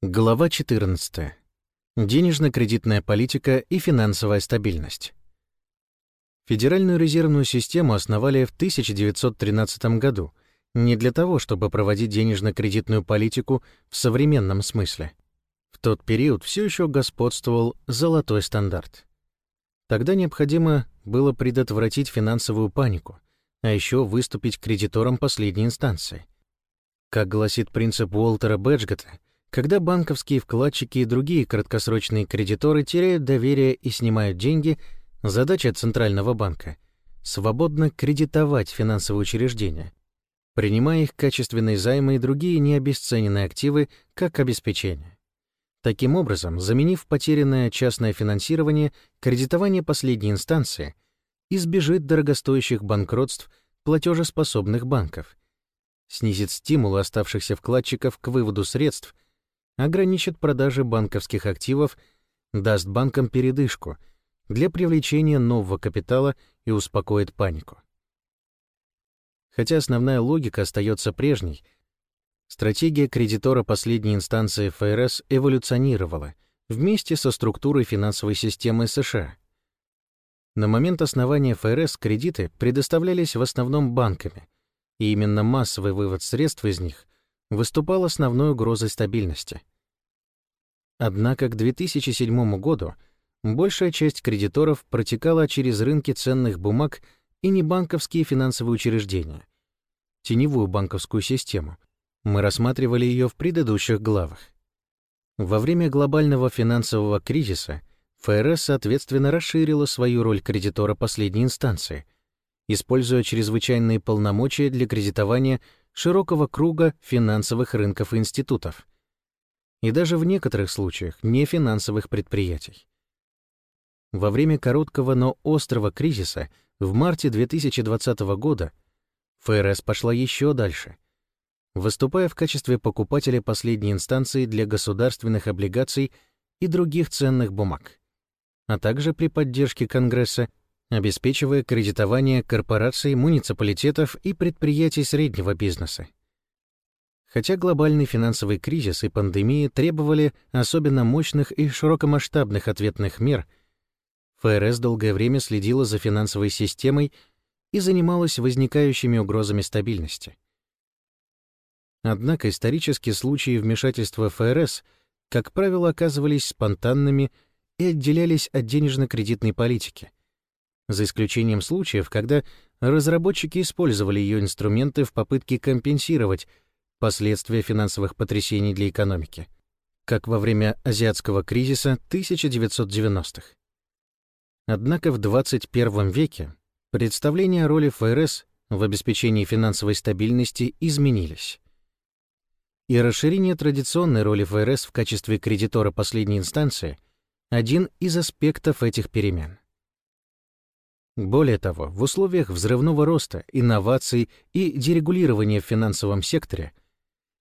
Глава 14. Денежно-кредитная политика и финансовая стабильность. Федеральную резервную систему основали в 1913 году не для того, чтобы проводить денежно-кредитную политику в современном смысле. В тот период все еще господствовал золотой стандарт. Тогда необходимо было предотвратить финансовую панику, а еще выступить кредитором последней инстанции. Как гласит принцип Уолтера Бэджгета, когда банковские вкладчики и другие краткосрочные кредиторы теряют доверие и снимают деньги, задача Центрального банка — свободно кредитовать финансовые учреждения, принимая их качественные займы и другие необесцененные активы как обеспечение. Таким образом, заменив потерянное частное финансирование, кредитование последней инстанции избежит дорогостоящих банкротств платежеспособных банков, снизит стимулы оставшихся вкладчиков к выводу средств — ограничит продажи банковских активов, даст банкам передышку для привлечения нового капитала и успокоит панику. Хотя основная логика остается прежней, стратегия кредитора последней инстанции ФРС эволюционировала вместе со структурой финансовой системы США. На момент основания ФРС кредиты предоставлялись в основном банками, и именно массовый вывод средств из них выступал основной угрозой стабильности. Однако к 2007 году большая часть кредиторов протекала через рынки ценных бумаг и небанковские финансовые учреждения, теневую банковскую систему. Мы рассматривали ее в предыдущих главах. Во время глобального финансового кризиса ФРС, соответственно, расширила свою роль кредитора последней инстанции, используя чрезвычайные полномочия для кредитования широкого круга финансовых рынков и институтов — и даже в некоторых случаях нефинансовых предприятий. Во время короткого, но острого кризиса в марте 2020 года ФРС пошла еще дальше, выступая в качестве покупателя последней инстанции для государственных облигаций и других ценных бумаг, а также при поддержке Конгресса обеспечивая кредитование корпораций, муниципалитетов и предприятий среднего бизнеса. Хотя глобальный финансовый кризис и пандемия требовали особенно мощных и широкомасштабных ответных мер, ФРС долгое время следила за финансовой системой и занималась возникающими угрозами стабильности. Однако исторические случаи вмешательства ФРС, как правило, оказывались спонтанными и отделялись от денежно-кредитной политики, за исключением случаев, когда разработчики использовали ее инструменты в попытке компенсировать последствия финансовых потрясений для экономики, как во время азиатского кризиса 1990-х. Однако в 21 веке представления о роли ФРС в обеспечении финансовой стабильности изменились. И расширение традиционной роли ФРС в качестве кредитора последней инстанции — один из аспектов этих перемен. Более того, в условиях взрывного роста, инноваций и дерегулирования в финансовом секторе —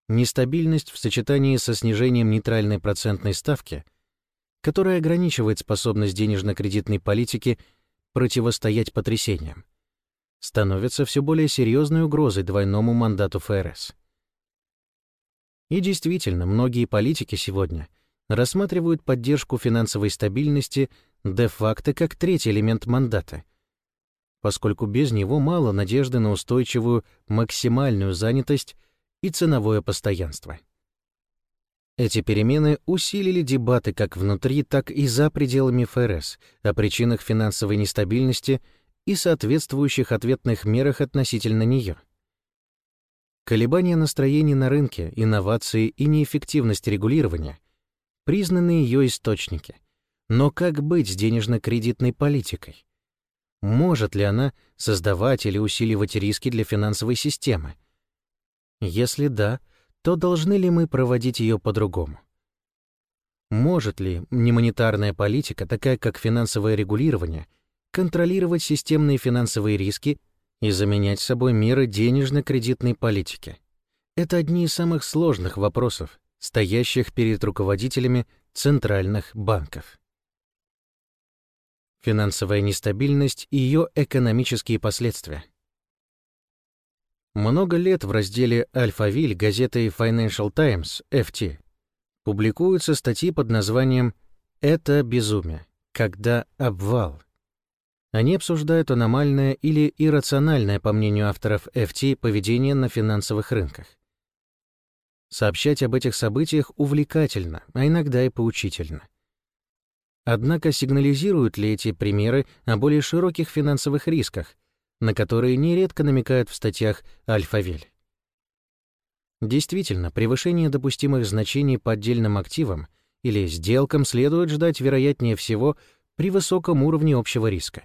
Нестабильность в сочетании со снижением нейтральной процентной ставки, которая ограничивает способность денежно-кредитной политики противостоять потрясениям, становится все более серьезной угрозой двойному мандату ФРС. И действительно, многие политики сегодня рассматривают поддержку финансовой стабильности де-факто как третий элемент мандата, поскольку без него мало надежды на устойчивую максимальную занятость и ценовое постоянство. Эти перемены усилили дебаты как внутри, так и за пределами ФРС о причинах финансовой нестабильности и соответствующих ответных мерах относительно нее. Колебания настроений на рынке, инновации и неэффективность регулирования — признаны ее источники. Но как быть с денежно-кредитной политикой? Может ли она создавать или усиливать риски для финансовой системы? Если да, то должны ли мы проводить ее по-другому? Может ли немонетарная политика, такая как финансовое регулирование, контролировать системные финансовые риски и заменять собой меры денежно-кредитной политики? Это одни из самых сложных вопросов, стоящих перед руководителями центральных банков. Финансовая нестабильность и ее экономические последствия — много лет в разделе «Альфавиль» газеты Financial Times, FT, публикуются статьи под названием «Это безумие. Когда обвал». Они обсуждают аномальное или иррациональное, по мнению авторов FT, поведение на финансовых рынках. Сообщать об этих событиях увлекательно, а иногда и поучительно. Однако сигнализируют ли эти примеры о более широких финансовых рисках, на которые нередко намекают в статьях Альфавель? Действительно, превышение допустимых значений по отдельным активам или сделкам следует ждать, вероятнее всего, при высоком уровне общего риска.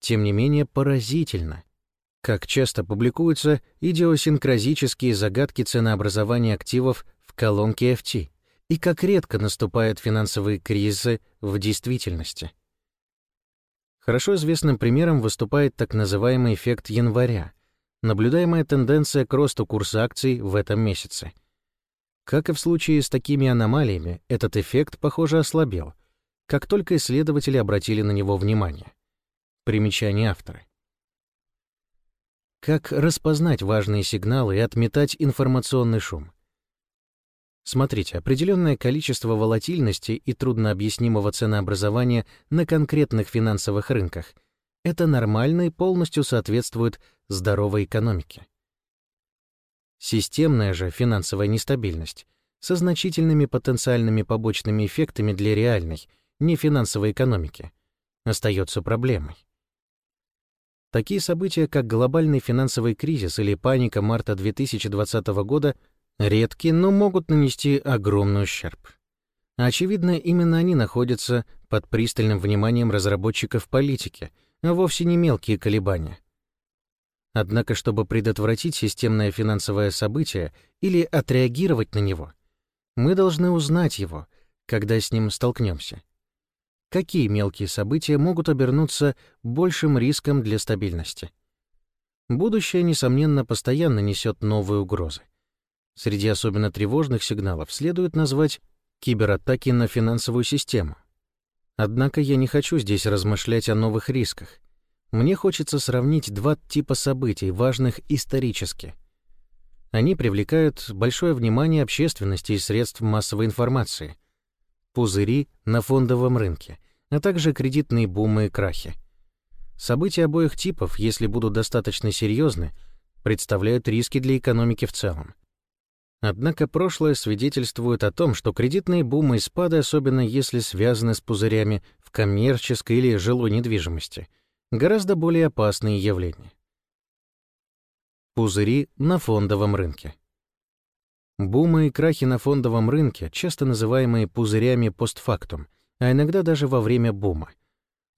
Тем не менее, поразительно, как часто публикуются идиосинкразические загадки ценообразования активов в колонке FT, и как редко наступают финансовые кризисы в действительности. Хорошо известным примером выступает так называемый эффект января, наблюдаемая тенденция к росту курса акций в этом месяце. Как и в случае с такими аномалиями, этот эффект, похоже, ослабел, как только исследователи обратили на него внимание. Примечание автора. Как распознать важные сигналы и отметать информационный шум? Смотрите, определенное количество волатильности и труднообъяснимого ценообразования на конкретных финансовых рынках — это нормально и полностью соответствует здоровой экономике. Системная же финансовая нестабильность со значительными потенциальными побочными эффектами для реальной, нефинансовой экономики остается проблемой. Такие события, как глобальный финансовый кризис или паника марта 2020 года, редки, но могут нанести огромный ущерб. Очевидно, именно они находятся под пристальным вниманием разработчиков политики, а вовсе не мелкие колебания. Однако, чтобы предотвратить системное финансовое событие или отреагировать на него, мы должны узнать его, когда с ним столкнемся какие мелкие события могут обернуться большим риском для стабильности. Будущее, несомненно, постоянно несет новые угрозы. Среди особенно тревожных сигналов следует назвать кибератаки на финансовую систему. Однако я не хочу здесь размышлять о новых рисках. Мне хочется сравнить два типа событий, важных исторически. Они привлекают большое внимание общественности и средств массовой информации. Пузыри на фондовом рынке, а также кредитные бумы и крахи. События обоих типов, если будут достаточно серьезны, представляют риски для экономики в целом. Однако прошлое свидетельствует о том, что кредитные бумы и спады, особенно если связаны с пузырями в коммерческой или жилой недвижимости, гораздо более опасные явления. Пузыри на фондовом рынке. Бумы и крахи на фондовом рынке, часто называемые пузырями постфактум, а иногда даже во время бума,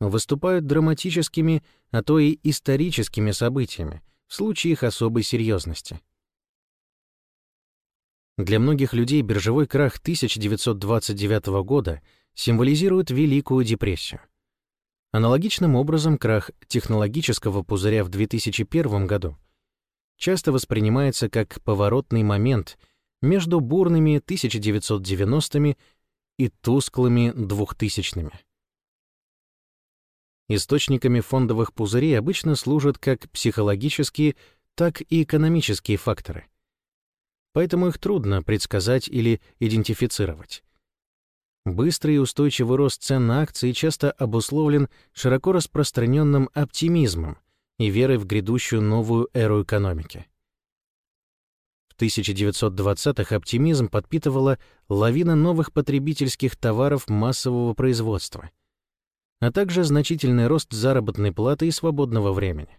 выступают драматическими, а то и историческими событиями в случае их особой серьезности. Для многих людей биржевой крах 1929 года символизирует Великую депрессию. Аналогичным образом крах технологического пузыря в 2001 году часто воспринимается как поворотный момент между бурными 1990-ми и тусклыми двухтысячными. Источниками фондовых пузырей обычно служат как психологические, так и экономические факторы. Поэтому их трудно предсказать или идентифицировать. Быстрый и устойчивый рост цен на акции часто обусловлен широко распространенным оптимизмом и верой в грядущую новую эру экономики. 1920-х оптимизм подпитывала лавина новых потребительских товаров массового производства, а также значительный рост заработной платы и свободного времени.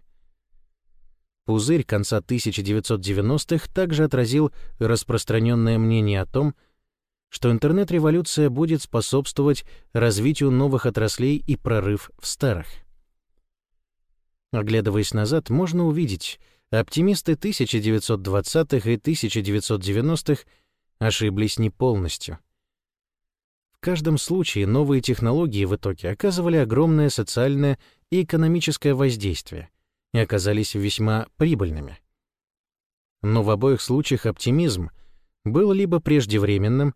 Пузырь конца 1990-х также отразил распространенное мнение о том, что интернет-революция будет способствовать развитию новых отраслей и прорыв в старых. Оглядываясь назад, можно увидеть, Оптимисты 1920-х и 1990-х ошиблись не полностью. В каждом случае новые технологии в итоге оказывали огромное социальное и экономическое воздействие и оказались весьма прибыльными. Но в обоих случаях оптимизм был либо преждевременным,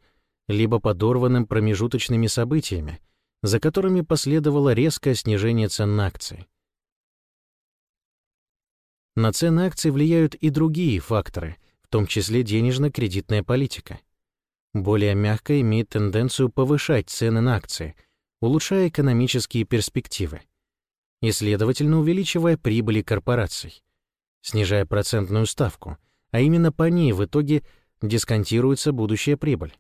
либо подорванным промежуточными событиями, за которыми последовало резкое снижение цен на акции. На цены акций влияют и другие факторы, в том числе денежно-кредитная политика. более мягко имеет тенденцию повышать цены на акции, улучшая экономические перспективы и, следовательно, увеличивая прибыли корпораций, снижая процентную ставку, а именно по ней в итоге дисконтируется будущая прибыль.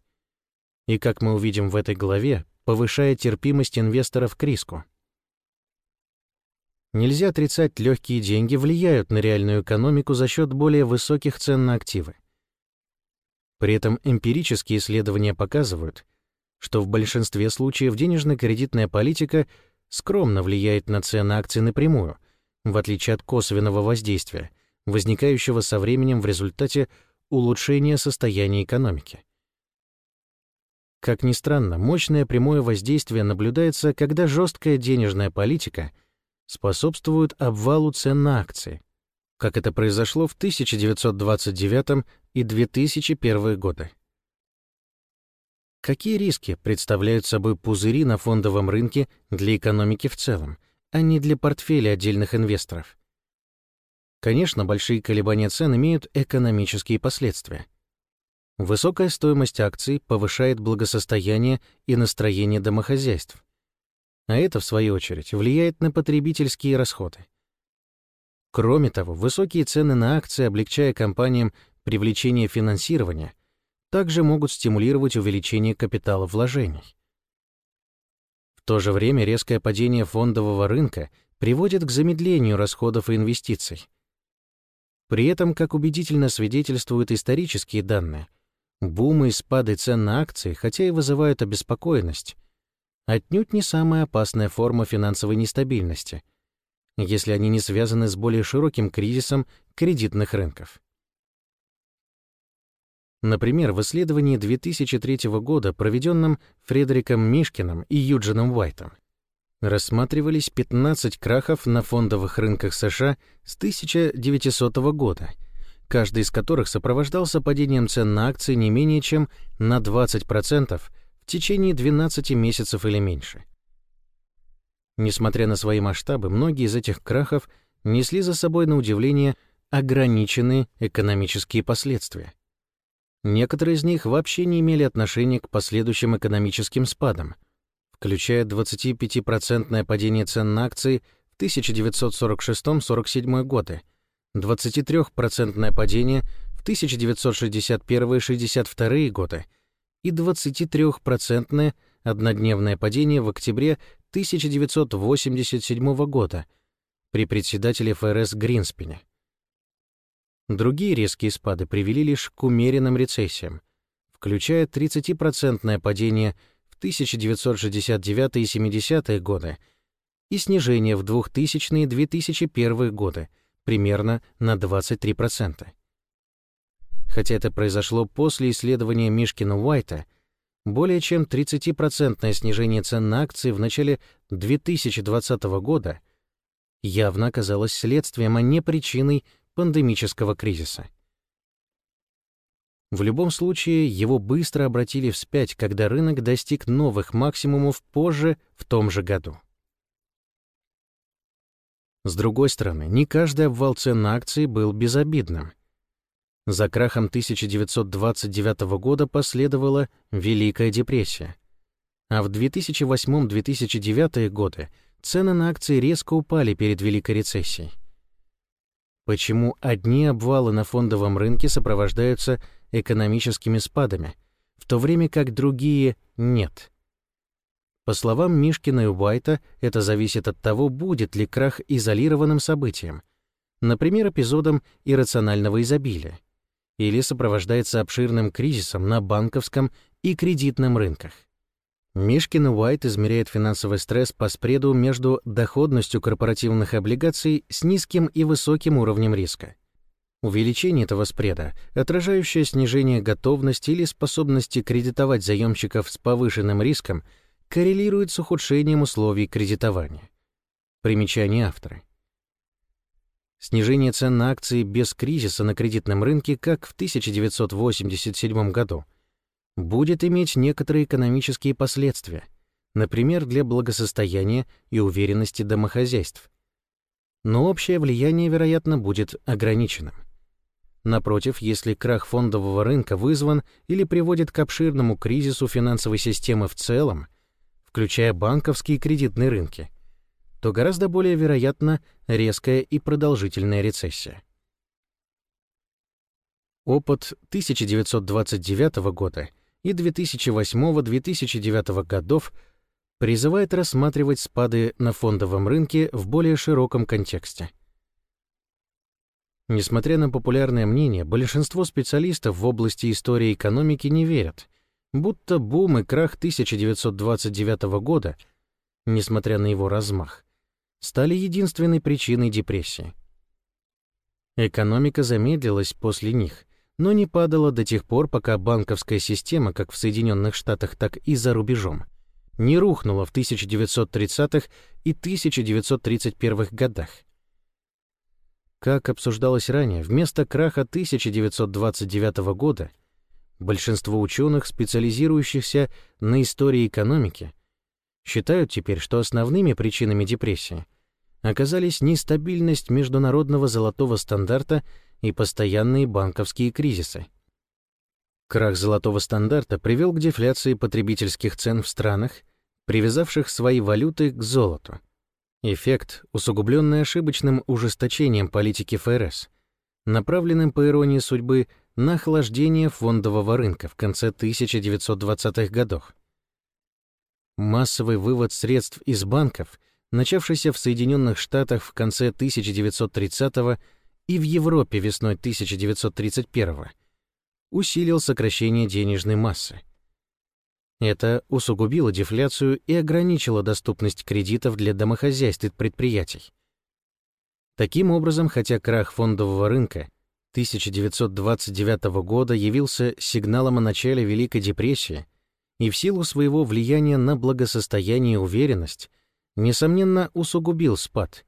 И, как мы увидим в этой главе, повышая терпимость инвесторов к риску. Нельзя отрицать, легкие деньги влияют на реальную экономику за счет более высоких цен на активы. При этом эмпирические исследования показывают, что в большинстве случаев денежно-кредитная политика скромно влияет на цены акций напрямую, в отличие от косвенного воздействия, возникающего со временем в результате улучшения состояния экономики. Как ни странно, мощное прямое воздействие наблюдается, когда жесткая денежная политика способствуют обвалу цен на акции, как это произошло в 1929 и 2001 годы. Какие риски представляют собой пузыри на фондовом рынке для экономики в целом, а не для портфеля отдельных инвесторов? Конечно, большие колебания цен имеют экономические последствия. Высокая стоимость акций повышает благосостояние и настроение домохозяйств, а это, в свою очередь, влияет на потребительские расходы. Кроме того, высокие цены на акции, облегчая компаниям привлечение финансирования, также могут стимулировать увеличение капитала вложений. В то же время резкое падение фондового рынка приводит к замедлению расходов и инвестиций. При этом, как убедительно свидетельствуют исторические данные, бумы и спады цен на акции, хотя и вызывают обеспокоенность, отнюдь не самая опасная форма финансовой нестабильности, если они не связаны с более широким кризисом кредитных рынков. Например, в исследовании 2003 года, проведенном Фредериком Мишкиным и Юджином Уайтом, рассматривались 15 крахов на фондовых рынках США с 1900 года, каждый из которых сопровождался падением цен на акции не менее чем на 20% в течение 12 месяцев или меньше. Несмотря на свои масштабы, многие из этих крахов несли за собой, на удивление, ограниченные экономические последствия. Некоторые из них вообще не имели отношения к последующим экономическим спадам, включая 25% падение цен на акции в 1946-47 годы, 23% падение в 1961-62 годы и 23% однодневное падение в октябре 1987 года при председателе ФРС Гринспене. Другие резкие спады привели лишь к умеренным рецессиям, включая 30% падение в 1969 и 70-е годы и снижение в 2000 и 2001 годы примерно на 23%. Хотя это произошло после исследования Мишкина-Уайта, более чем 30% снижение цен на акции в начале 2020 года явно оказалось следствием, а не причиной пандемического кризиса. В любом случае, его быстро обратили вспять, когда рынок достиг новых максимумов позже в том же году. С другой стороны, не каждый обвал цен на акции был безобидным. За крахом 1929 года последовала Великая депрессия, а в 2008-2009 годы цены на акции резко упали перед Великой рецессией. Почему одни обвалы на фондовом рынке сопровождаются экономическими спадами, в то время как другие — нет? По словам Мишкина и Уайта, это зависит от того, будет ли крах изолированным событием, например, эпизодом иррационального изобилия, или сопровождается обширным кризисом на банковском и кредитном рынках. Мишкин Уайт измеряет финансовый стресс по спреду между доходностью корпоративных облигаций с низким и высоким уровнем риска. Увеличение этого спреда, отражающее снижение готовности или способности кредитовать заемщиков с повышенным риском, коррелирует с ухудшением условий кредитования. Примечание автора. Снижение цен на акции без кризиса на кредитном рынке, как в 1987 году, будет иметь некоторые экономические последствия, например, для благосостояния и уверенности домохозяйств. Но общее влияние, вероятно, будет ограниченным. Напротив, если крах фондового рынка вызван или приводит к обширному кризису финансовой системы в целом, включая банковские и кредитные рынки, то гораздо более вероятна резкая и продолжительная рецессия. Опыт 1929 года и 2008-2009 годов призывает рассматривать спады на фондовом рынке в более широком контексте – Несмотря на популярное мнение, большинство специалистов в области истории экономики не верят, будто бум и крах 1929 года, несмотря на его размах, стали единственной причиной депрессии. Экономика замедлилась после них, но не падала до тех пор, пока банковская система, как в Соединенных Штатах, так и за рубежом, не рухнула в 1930-х и 1931 годах. Как обсуждалось ранее, вместо краха 1929 года большинство ученых, специализирующихся на истории экономики, считают теперь, что основными причинами депрессии оказались нестабильность международного золотого стандарта и постоянные банковские кризисы. Крах золотого стандарта привел к дефляции потребительских цен в странах, привязавших свои валюты к золоту – Эффект, усугубленный ошибочным ужесточением политики ФРС, направленным, по иронии судьбы, на охлаждение фондового рынка в конце 1920-х годов. Массовый вывод средств из банков, начавшийся в Соединенных Штатах в конце 1930-го и в Европе весной 1931-го, усилил сокращение денежной массы – это усугубило дефляцию и ограничило доступность кредитов для домохозяйств и предприятий. Таким образом, хотя крах фондового рынка 1929 года явился сигналом о начале Великой депрессии и в силу своего влияния на благосостояние и уверенность, несомненно, усугубил спад,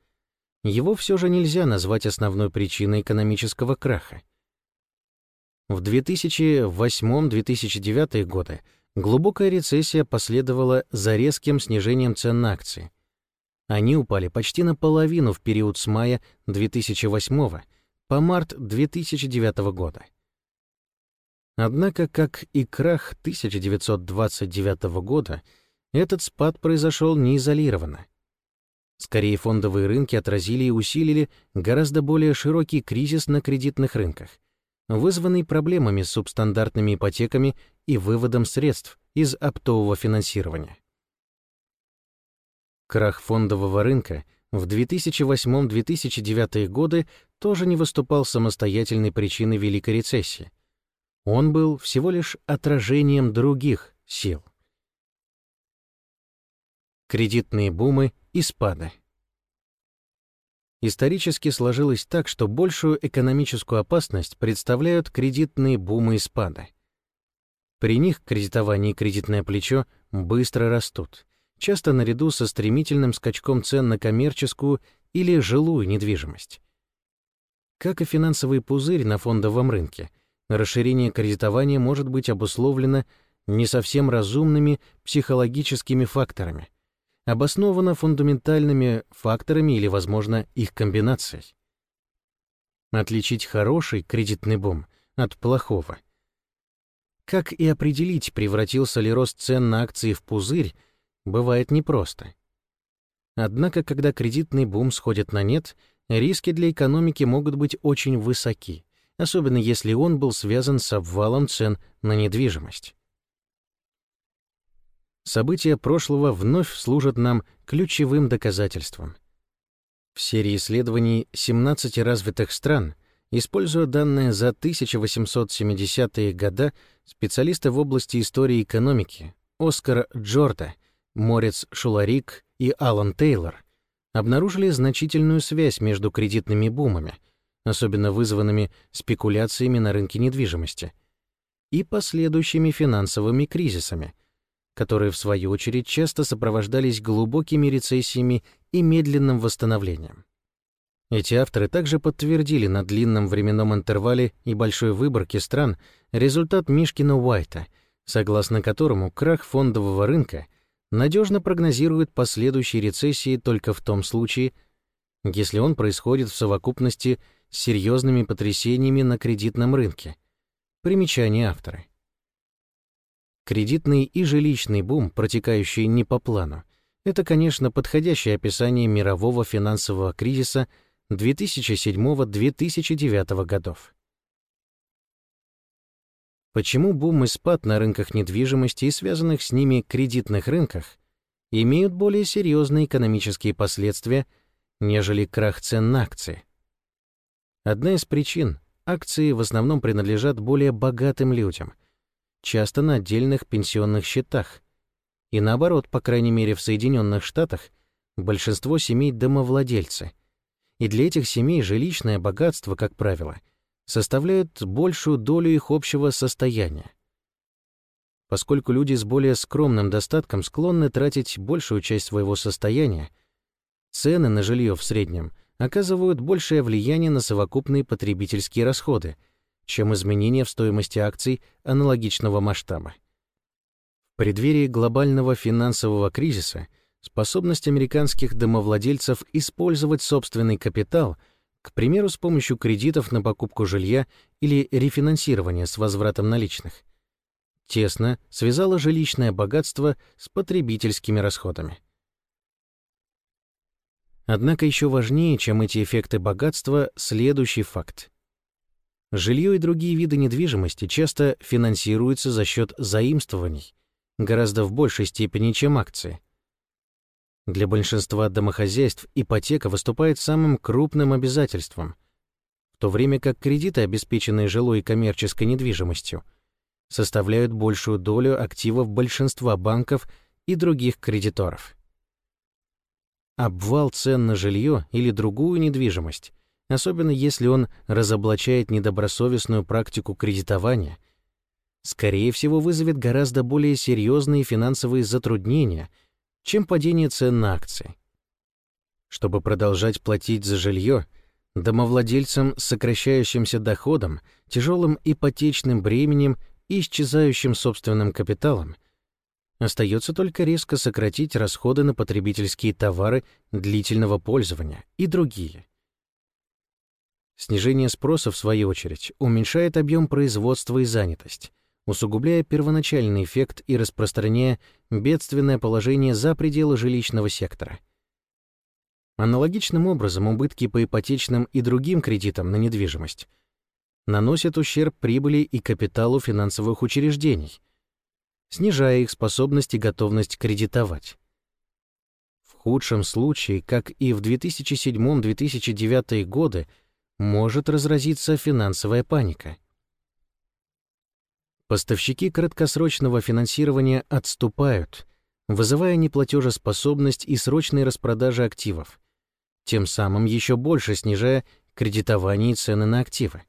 его все же нельзя назвать основной причиной экономического краха. В 2008-2009 годы Глубокая рецессия последовала за резким снижением цен на акции. Они упали почти наполовину в период с мая 2008 по март 2009 года. Однако, как и крах 1929 года, этот спад произошел не изолированно. Скорее, фондовые рынки отразили и усилили гораздо более широкий кризис на кредитных рынках, вызванный проблемами с субстандартными ипотеками и выводом средств из оптового финансирования. Крах фондового рынка в 2008-2009 годы тоже не выступал самостоятельной причиной Великой рецессии. Он был всего лишь отражением других сил. Кредитные бумы и спады. Исторически сложилось так, что большую экономическую опасность представляют кредитные бумы и спады. При них кредитование и кредитное плечо быстро растут, часто наряду со стремительным скачком цен на коммерческую или жилую недвижимость. Как и финансовый пузырь на фондовом рынке, расширение кредитования может быть обусловлено не совсем разумными психологическими факторами, обоснована фундаментальными факторами или, возможно, их комбинацией. Отличить хороший кредитный бум от плохого. Как и определить, превратился ли рост цен на акции в пузырь, бывает непросто. Однако, когда кредитный бум сходит на нет, риски для экономики могут быть очень высоки, особенно если он был связан с обвалом цен на недвижимость. События прошлого вновь служат нам ключевым доказательством. В серии исследований 17 развитых стран, используя данные за 1870-е годы, специалисты в области истории экономики Оскар Джорда, Морец Шуларик и Алан Тейлор обнаружили значительную связь между кредитными бумами, особенно вызванными спекуляциями на рынке недвижимости, и последующими финансовыми кризисами – которые, в свою очередь, часто сопровождались глубокими рецессиями и медленным восстановлением. Эти авторы также подтвердили на длинном временном интервале и большой выборке стран результат Мишкина Уайта, согласно которому крах фондового рынка надежно прогнозирует последующие рецессии только в том случае, если он происходит в совокупности с серьезными потрясениями на кредитном рынке. Примечание автора. Кредитный и жилищный бум, протекающий не по плану, это, конечно, подходящее описание мирового финансового кризиса 2007-2009 годов. Почему бум и спад на рынках недвижимости и связанных с ними кредитных рынках имеют более серьезные экономические последствия, нежели крах цен на акции? Одна из причин — акции в основном принадлежат более богатым людям — часто на отдельных пенсионных счетах. И наоборот, по крайней мере в Соединенных Штатах, большинство семей домовладельцы. И для этих семей жилищное богатство, как правило, составляет большую долю их общего состояния. Поскольку люди с более скромным достатком склонны тратить большую часть своего состояния, цены на жилье в среднем оказывают большее влияние на совокупные потребительские расходы – чем изменения в стоимости акций аналогичного масштаба. В преддверии глобального финансового кризиса способность американских домовладельцев использовать собственный капитал, к примеру, с помощью кредитов на покупку жилья или рефинансирования с возвратом наличных, тесно связала жилищное богатство с потребительскими расходами. Однако еще важнее, чем эти эффекты богатства, следующий факт. Жилье и другие виды недвижимости часто финансируются за счет заимствований, гораздо в большей степени, чем акции. Для большинства домохозяйств ипотека выступает самым крупным обязательством, в то время как кредиты, обеспеченные жилой и коммерческой недвижимостью, составляют большую долю активов большинства банков и других кредиторов. Обвал цен на жилье или другую недвижимость особенно если он разоблачает недобросовестную практику кредитования, скорее всего вызовет гораздо более серьезные финансовые затруднения, чем падение цен на акции. Чтобы продолжать платить за жилье, домовладельцам с сокращающимся доходом, тяжелым ипотечным бременем и исчезающим собственным капиталом, остается только резко сократить расходы на потребительские товары длительного пользования и другие – Снижение спроса, в свою очередь, уменьшает объем производства и занятость, усугубляя первоначальный эффект и распространяя бедственное положение за пределы жилищного сектора. Аналогичным образом убытки по ипотечным и другим кредитам на недвижимость наносят ущерб прибыли и капиталу финансовых учреждений, снижая их способность и готовность кредитовать. В худшем случае, как и в 2007-2009 годы, может разразиться финансовая паника. Поставщики краткосрочного финансирования отступают, вызывая неплатежеспособность и срочные распродажи активов, тем самым еще больше снижая кредитование и цены на активы.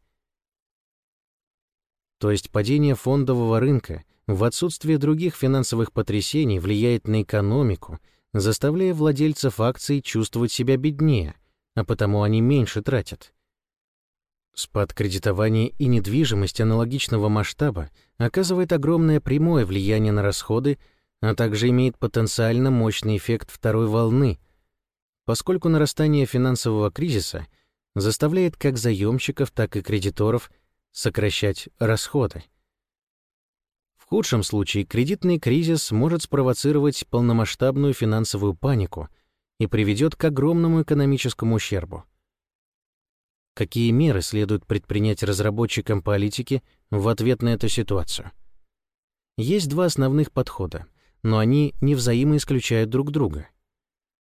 То есть падение фондового рынка в отсутствие других финансовых потрясений влияет на экономику, заставляя владельцев акций чувствовать себя беднее, а потому они меньше тратят. Спад кредитования и недвижимость аналогичного масштаба оказывает огромное прямое влияние на расходы, а также имеет потенциально мощный эффект второй волны, поскольку нарастание финансового кризиса заставляет как заемщиков, так и кредиторов сокращать расходы. В худшем случае кредитный кризис может спровоцировать полномасштабную финансовую панику и приведет к огромному экономическому ущербу. Какие меры следует предпринять разработчикам политики в ответ на эту ситуацию? Есть два основных подхода, но они не взаимоисключают друг друга.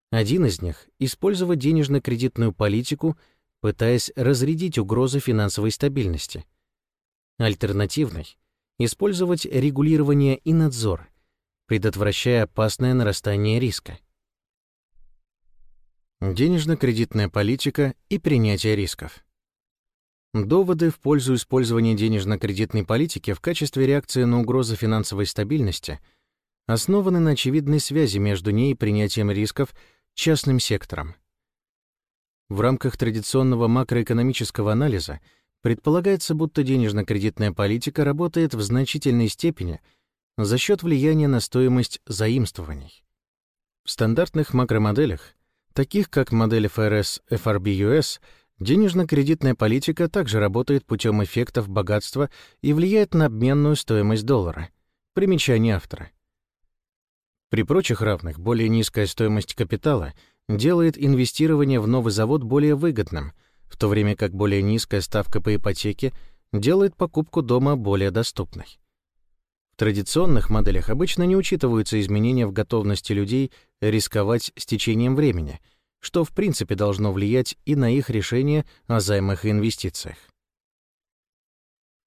Один из них — использовать денежно-кредитную политику, пытаясь разрядить угрозы финансовой стабильности. Альтернативный — использовать регулирование и надзор, предотвращая опасное нарастание риска. Денежно-кредитная политика и принятие рисков. Доводы в пользу использования денежно-кредитной политики в качестве реакции на угрозы финансовой стабильности основаны на очевидной связи между ней и принятием рисков частным сектором. В рамках традиционного макроэкономического анализа предполагается, будто денежно-кредитная политика работает в значительной степени за счет влияния на стоимость заимствований. В стандартных макромоделях, таких как модель ФРС FRB-US Денежно-кредитная политика также работает путем эффектов богатства и влияет на обменную стоимость доллара. Примечание автора. При прочих равных более низкая стоимость капитала делает инвестирование в новый завод более выгодным, в то время как более низкая ставка по ипотеке делает покупку дома более доступной. В традиционных моделях обычно не учитываются изменения в готовности людей рисковать с течением времени, что в принципе должно влиять и на их решение о займах и инвестициях.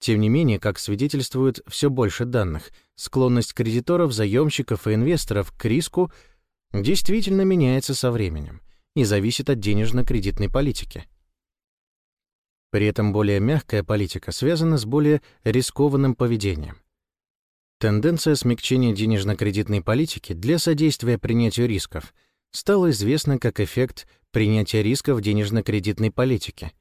Тем не менее, как свидетельствует все больше данных, склонность кредиторов, заемщиков и инвесторов к риску действительно меняется со временем и зависит от денежно-кредитной политики. При этом более мягкая политика связана с более рискованным поведением. Тенденция смягчения денежно-кредитной политики для содействия принятию рисков стала известна как эффект принятия рисков денежно-кредитной политики.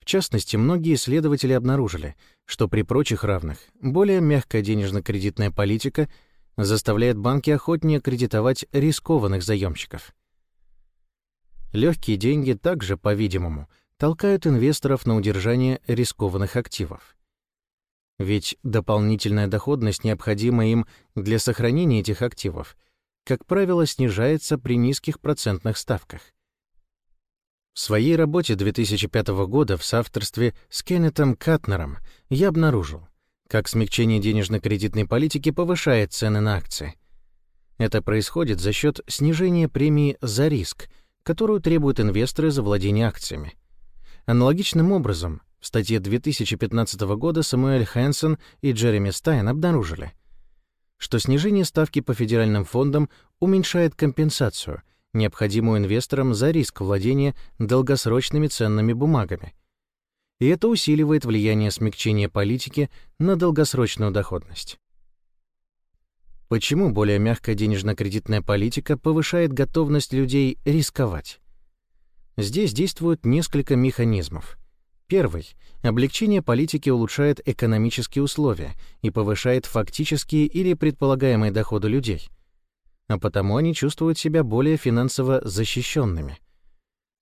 В частности, многие исследователи обнаружили, что при прочих равных более мягкая денежно-кредитная политика заставляет банки охотнее кредитовать рискованных заемщиков. Легкие деньги также, по-видимому, толкают инвесторов на удержание рискованных активов. Ведь дополнительная доходность, необходимая им для сохранения этих активов, как правило, снижается при низких процентных ставках. В своей работе 2005 года в соавторстве с Кеннетом Катнером я обнаружил, как смягчение денежно-кредитной политики повышает цены на акции. Это происходит за счет снижения премии за риск, которую требуют инвесторы за владение акциями. Аналогичным образом, в статье 2015 года Самуэль Хэнсон и Джереми Стайн обнаружили, что снижение ставки по федеральным фондам уменьшает компенсацию, необходимую инвесторам за риск владения долгосрочными ценными бумагами. И это усиливает влияние смягчения политики на долгосрочную доходность. Почему более мягкая денежно-кредитная политика повышает готовность людей рисковать? Здесь действуют несколько механизмов. Первый — облегчение политики улучшает экономические условия и повышает фактические или предполагаемые доходы людей, а потому они чувствуют себя более финансово защищенными.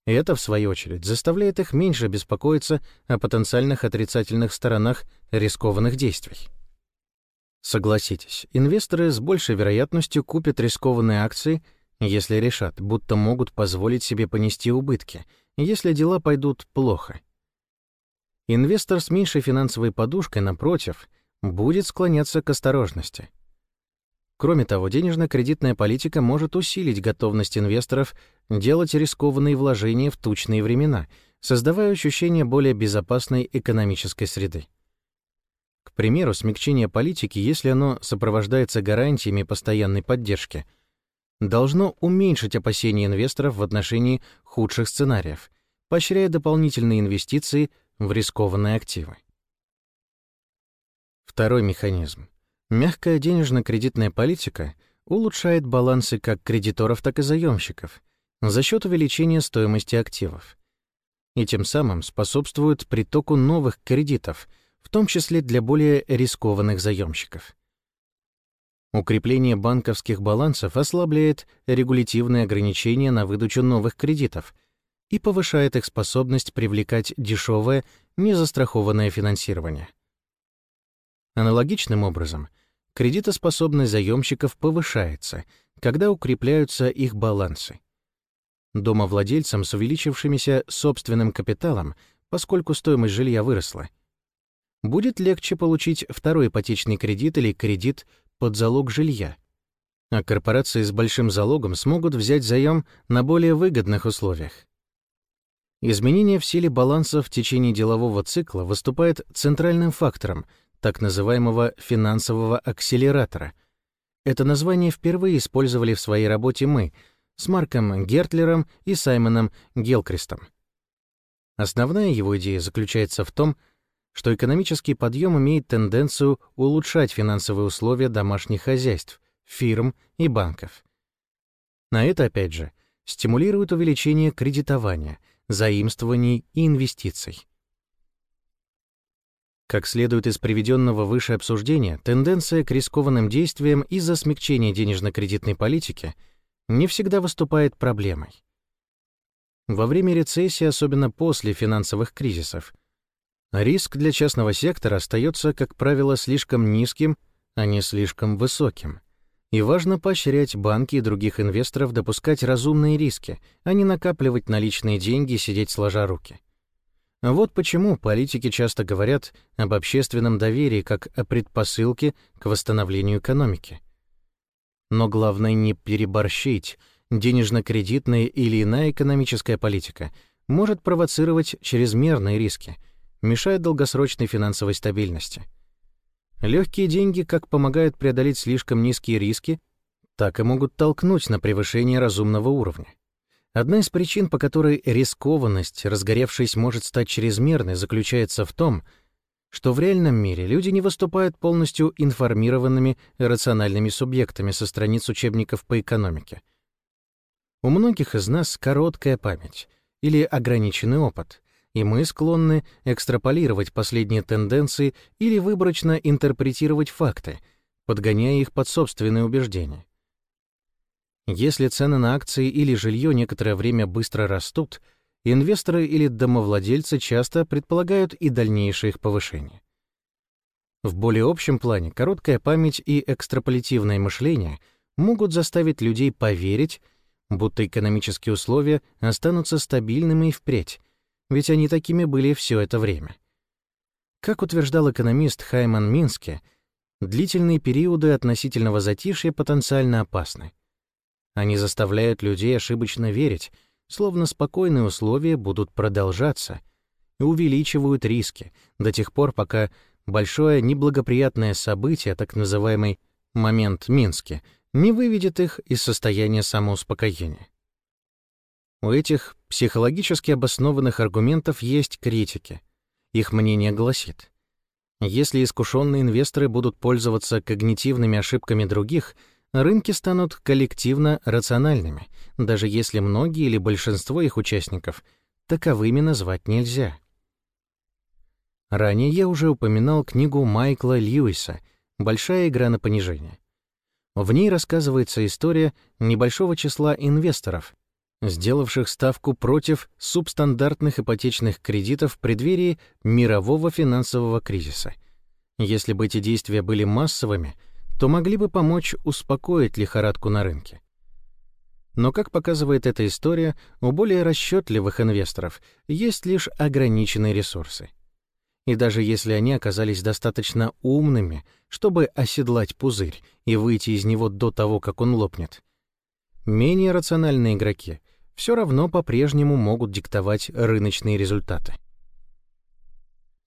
Это, в свою очередь, заставляет их меньше беспокоиться о потенциальных отрицательных сторонах рискованных действий. Согласитесь, инвесторы с большей вероятностью купят рискованные акции, если решат, будто могут позволить себе понести убытки, если дела пойдут плохо — Инвестор с меньшей финансовой подушкой, напротив, будет склоняться к осторожности. Кроме того, денежно-кредитная политика может усилить готовность инвесторов делать рискованные вложения в тучные времена, создавая ощущение более безопасной экономической среды. К примеру, смягчение политики, если оно сопровождается гарантиями постоянной поддержки, должно уменьшить опасения инвесторов в отношении худших сценариев, поощряя дополнительные инвестиции в рискованные активы. Второй механизм. Мягкая денежно-кредитная политика улучшает балансы как кредиторов, так и заемщиков за счет увеличения стоимости активов и тем самым способствует притоку новых кредитов, в том числе для более рискованных заемщиков. Укрепление банковских балансов ослабляет регулятивные ограничения на выдачу новых кредитов — и повышает их способность привлекать дешевое, незастрахованное финансирование. Аналогичным образом, кредитоспособность заемщиков повышается, когда укрепляются их балансы. Домовладельцам с увеличившимися собственным капиталом, поскольку стоимость жилья выросла, будет легче получить второй ипотечный кредит или кредит под залог жилья, а корпорации с большим залогом смогут взять заем на более выгодных условиях. Изменение в силе баланса в течение делового цикла выступает центральным фактором так называемого финансового акселератора. Это название впервые использовали в своей работе мы с Марком Гертлером и Саймоном Гелкристом. Основная его идея заключается в том, что экономический подъем имеет тенденцию улучшать финансовые условия домашних хозяйств, фирм и банков. На это, опять же, стимулирует увеличение кредитования — заимствований и инвестиций. Как следует из приведенного выше обсуждения, тенденция к рискованным действиям из-за смягчения денежно-кредитной политики не всегда выступает проблемой. во время рецессии, особенно после финансовых кризисов. Риск для частного сектора остается, как правило, слишком низким, а не слишком высоким. И важно поощрять банки и других инвесторов допускать разумные риски, а не накапливать наличные деньги и сидеть сложа руки. Вот почему политики часто говорят об общественном доверии как о предпосылке к восстановлению экономики. Но главное не переборщить. Денежно-кредитная или иная экономическая политика может провоцировать чрезмерные риски, мешая долгосрочной финансовой стабильности. Легкие деньги как помогают преодолеть слишком низкие риски, так и могут толкнуть на превышение разумного уровня. Одна из причин, по которой рискованность, разгоревшись, может стать чрезмерной, заключается в том, что в реальном мире люди не выступают полностью информированными рациональными субъектами со страниц учебников по экономике. У многих из нас короткая память или ограниченный опыт, и мы склонны экстраполировать последние тенденции или выборочно интерпретировать факты, подгоняя их под собственные убеждения. Если цены на акции или жилье некоторое время быстро растут, инвесторы или домовладельцы часто предполагают и дальнейшее их повышение. В более общем плане короткая память и экстраполятивное мышление могут заставить людей поверить, будто экономические условия останутся стабильными и впредь, ведь они такими были все это время. Как утверждал экономист Хайман Минске, длительные периоды относительного затишья потенциально опасны. Они заставляют людей ошибочно верить, словно спокойные условия будут продолжаться, и увеличивают риски до тех пор, пока большое неблагоприятное событие, так называемый «момент Мински», не выведет их из состояния самоуспокоения. У этих психологически обоснованных аргументов есть критики. Их мнение гласит, если искушенные инвесторы будут пользоваться когнитивными ошибками других — рынки станут коллективно рациональными, даже если многие или большинство их участников таковыми назвать нельзя. Ранее я уже упоминал книгу Майкла Льюиса «Большая игра на понижение». В ней рассказывается история небольшого числа инвесторов, сделавших ставку против субстандартных ипотечных кредитов в преддверии мирового финансового кризиса. Если бы эти действия были массовыми — то могли бы помочь успокоить лихорадку на рынке. Но, как показывает эта история, у более расчетливых инвесторов есть лишь ограниченные ресурсы. И даже если они оказались достаточно умными, чтобы оседлать пузырь и выйти из него до того, как он лопнет, менее рациональные игроки все равно по-прежнему могут диктовать рыночные результаты.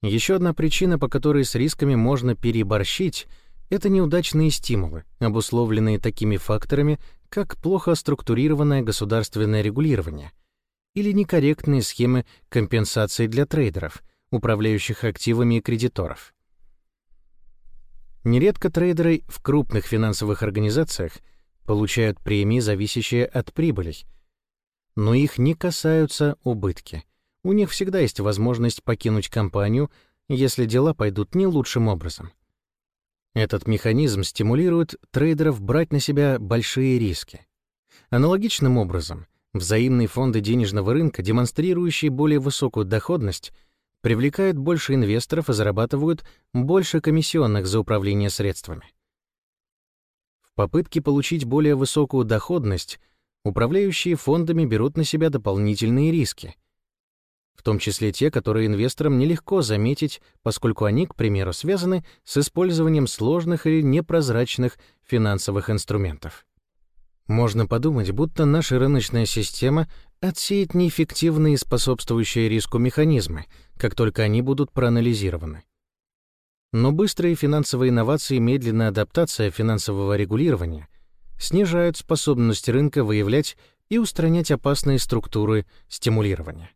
Еще одна причина, по которой с рисками можно переборщить — это неудачные стимулы, обусловленные такими факторами, как плохо структурированное государственное регулирование или некорректные схемы компенсации для трейдеров, управляющих активами и кредиторов. Нередко трейдеры в крупных финансовых организациях получают премии, зависящие от прибылей, но их не касаются убытки. У них всегда есть возможность покинуть компанию, если дела пойдут не лучшим образом. Этот механизм стимулирует трейдеров брать на себя большие риски. Аналогичным образом, взаимные фонды денежного рынка, демонстрирующие более высокую доходность, привлекают больше инвесторов и зарабатывают больше комиссионных за управление средствами. В попытке получить более высокую доходность управляющие фондами берут на себя дополнительные риски, в том числе те, которые инвесторам нелегко заметить, поскольку они, к примеру, связаны с использованием сложных или непрозрачных финансовых инструментов. Можно подумать, будто наша рыночная система отсеет неэффективные способствующие риску механизмы, как только они будут проанализированы. Но быстрые финансовые инновации и медленная адаптация финансового регулирования снижают способность рынка выявлять и устранять опасные структуры стимулирования.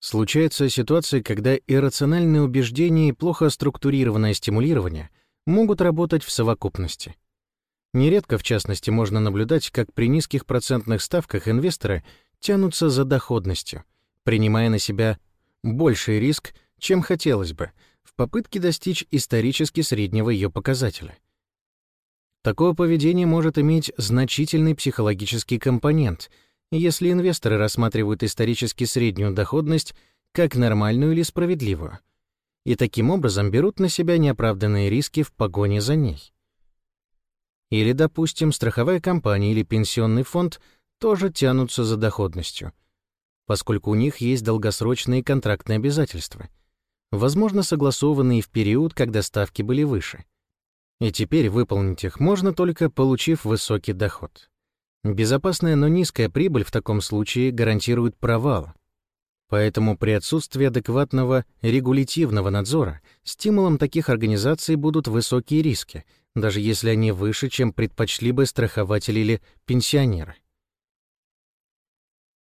Случаются ситуации, когда иррациональные убеждения и плохо структурированное стимулирование могут работать в совокупности. Нередко, в частности, можно наблюдать, как при низких процентных ставках инвесторы тянутся за доходностью, принимая на себя больший риск, чем хотелось бы, в попытке достичь исторически среднего ее показателя. Такое поведение может иметь значительный психологический компонент если инвесторы рассматривают исторически среднюю доходность как нормальную или справедливую, и таким образом берут на себя неоправданные риски в погоне за ней. Или, допустим, страховая компания или пенсионный фонд тоже тянутся за доходностью, поскольку у них есть долгосрочные контрактные обязательства, возможно, согласованные в период, когда ставки были выше. И теперь выполнить их можно только получив высокий доход. Безопасная, но низкая прибыль в таком случае гарантирует провал. Поэтому при отсутствии адекватного регулятивного надзора стимулом таких организаций будут высокие риски, даже если они выше, чем предпочли бы страхователи или пенсионеры.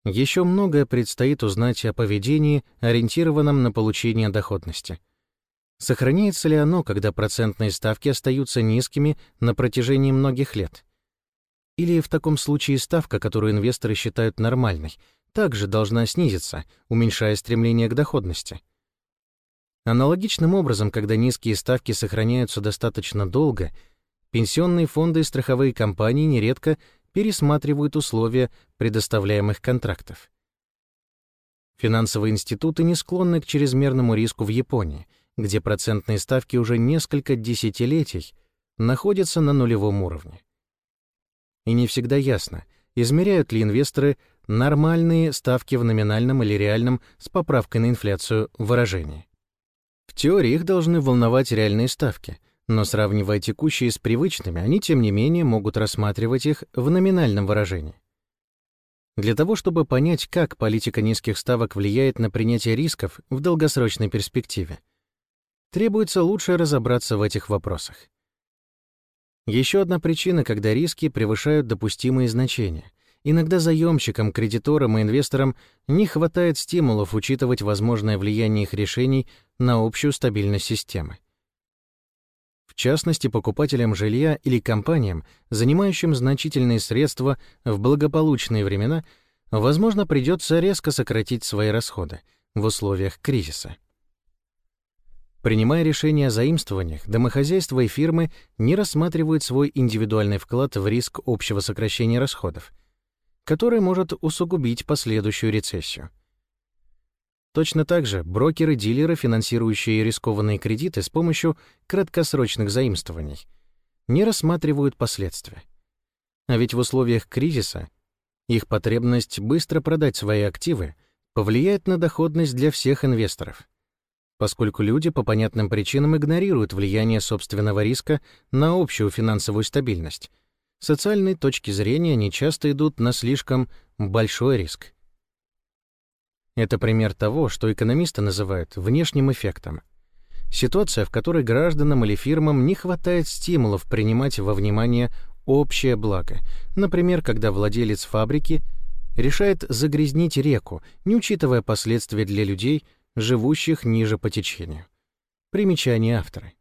Еще многое предстоит узнать о поведении, ориентированном на получение доходности. Сохраняется ли оно, когда процентные ставки остаются низкими на протяжении многих лет? Или в таком случае ставка, которую инвесторы считают нормальной, также должна снизиться, уменьшая стремление к доходности. Аналогичным образом, когда низкие ставки сохраняются достаточно долго, пенсионные фонды и страховые компании нередко пересматривают условия предоставляемых контрактов. Финансовые институты не склонны к чрезмерному риску в Японии, где процентные ставки уже несколько десятилетий находятся на нулевом уровне и не всегда ясно, измеряют ли инвесторы нормальные ставки в номинальном или реальном с поправкой на инфляцию выражении. В теории их должны волновать реальные ставки, но сравнивая текущие с привычными, они, тем не менее, могут рассматривать их в номинальном выражении. Для того, чтобы понять, как политика низких ставок влияет на принятие рисков в долгосрочной перспективе, требуется лучше разобраться в этих вопросах. Еще одна причина, когда риски превышают допустимые значения. Иногда заемщикам, кредиторам и инвесторам не хватает стимулов учитывать возможное влияние их решений на общую стабильность системы. В частности, покупателям жилья или компаниям, занимающим значительные средства в благополучные времена, возможно, придется резко сократить свои расходы в условиях кризиса. Принимая решения о заимствованиях, домохозяйства и фирмы не рассматривают свой индивидуальный вклад в риск общего сокращения расходов, который может усугубить последующую рецессию. Точно так же брокеры-дилеры, финансирующие рискованные кредиты с помощью краткосрочных заимствований, не рассматривают последствия. А ведь в условиях кризиса их потребность быстро продать свои активы повлияет на доходность для всех инвесторов поскольку люди по понятным причинам игнорируют влияние собственного риска на общую финансовую стабильность. С социальной точки зрения они часто идут на слишком большой риск. Это пример того, что экономисты называют внешним эффектом. Ситуация, в которой гражданам или фирмам не хватает стимулов принимать во внимание общее благо. Например, когда владелец фабрики решает загрязнить реку, не учитывая последствия для людей – живущих ниже по течению. Примечание автора.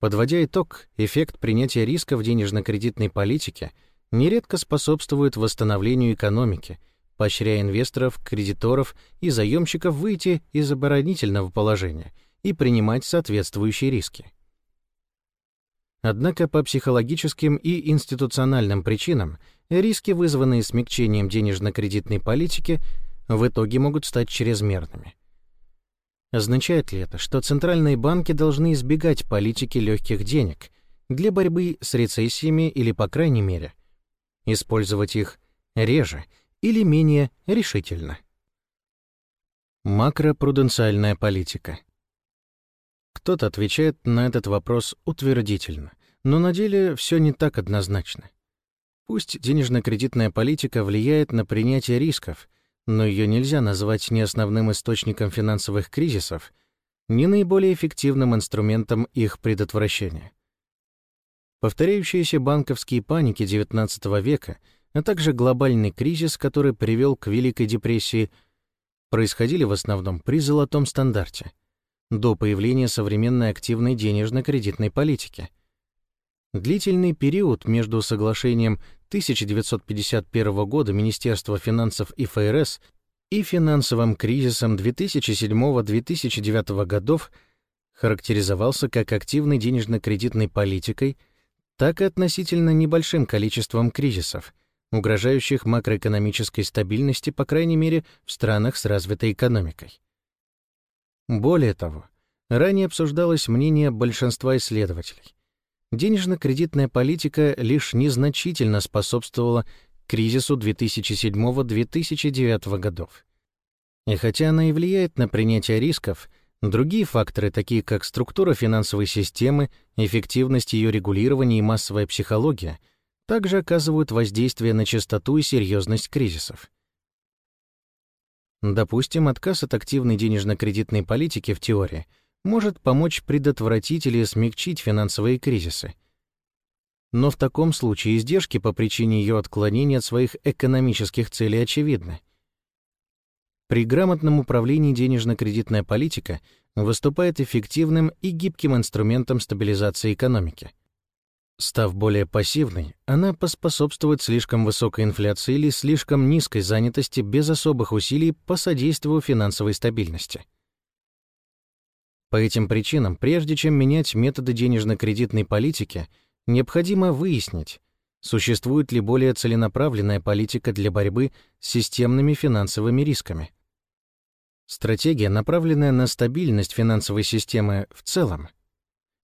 Подводя итог, эффект принятия риска в денежно-кредитной политике нередко способствует восстановлению экономики, поощряя инвесторов, кредиторов и заемщиков выйти из оборонительного положения и принимать соответствующие риски. Однако по психологическим и институциональным причинам риски, вызванные смягчением денежно-кредитной политики, в итоге могут стать чрезмерными. Означает ли это, что центральные банки должны избегать политики легких денег для борьбы с рецессиями или, по крайней мере, использовать их реже или менее решительно? Макропруденциальная политика. Кто-то отвечает на этот вопрос утвердительно, но на деле все не так однозначно. Пусть денежно-кредитная политика влияет на принятие рисков но ее нельзя назвать ни основным источником финансовых кризисов, ни наиболее эффективным инструментом их предотвращения. Повторяющиеся банковские паники XIX века, а также глобальный кризис, который привел к Великой депрессии, происходили в основном при золотом стандарте, до появления современной активной денежно-кредитной политики. Длительный период между соглашением 1951 года Министерства финансов и ФРС и финансовым кризисом 2007-2009 годов характеризовался как активной денежно-кредитной политикой, так и относительно небольшим количеством кризисов, угрожающих макроэкономической стабильности, по крайней мере, в странах с развитой экономикой. Более того, ранее обсуждалось мнение большинства исследователей. Денежно-кредитная политика лишь незначительно способствовала кризису 2007-2009 годов. И хотя она и влияет на принятие рисков, другие факторы, такие как структура финансовой системы, эффективность ее регулирования и массовая психология, также оказывают воздействие на частоту и серьезность кризисов. Допустим, отказ от активной денежно-кредитной политики в теории может помочь предотвратить или смягчить финансовые кризисы. Но в таком случае издержки по причине ее отклонения от своих экономических целей очевидны. При грамотном управлении денежно-кредитная политика выступает эффективным и гибким инструментом стабилизации экономики. Став более пассивной, она поспособствует слишком высокой инфляции или слишком низкой занятости без особых усилий по содействию финансовой стабильности. По этим причинам, прежде чем менять методы денежно-кредитной политики, необходимо выяснить, существует ли более целенаправленная политика для борьбы с системными финансовыми рисками. Стратегия, направленная на стабильность финансовой системы в целом,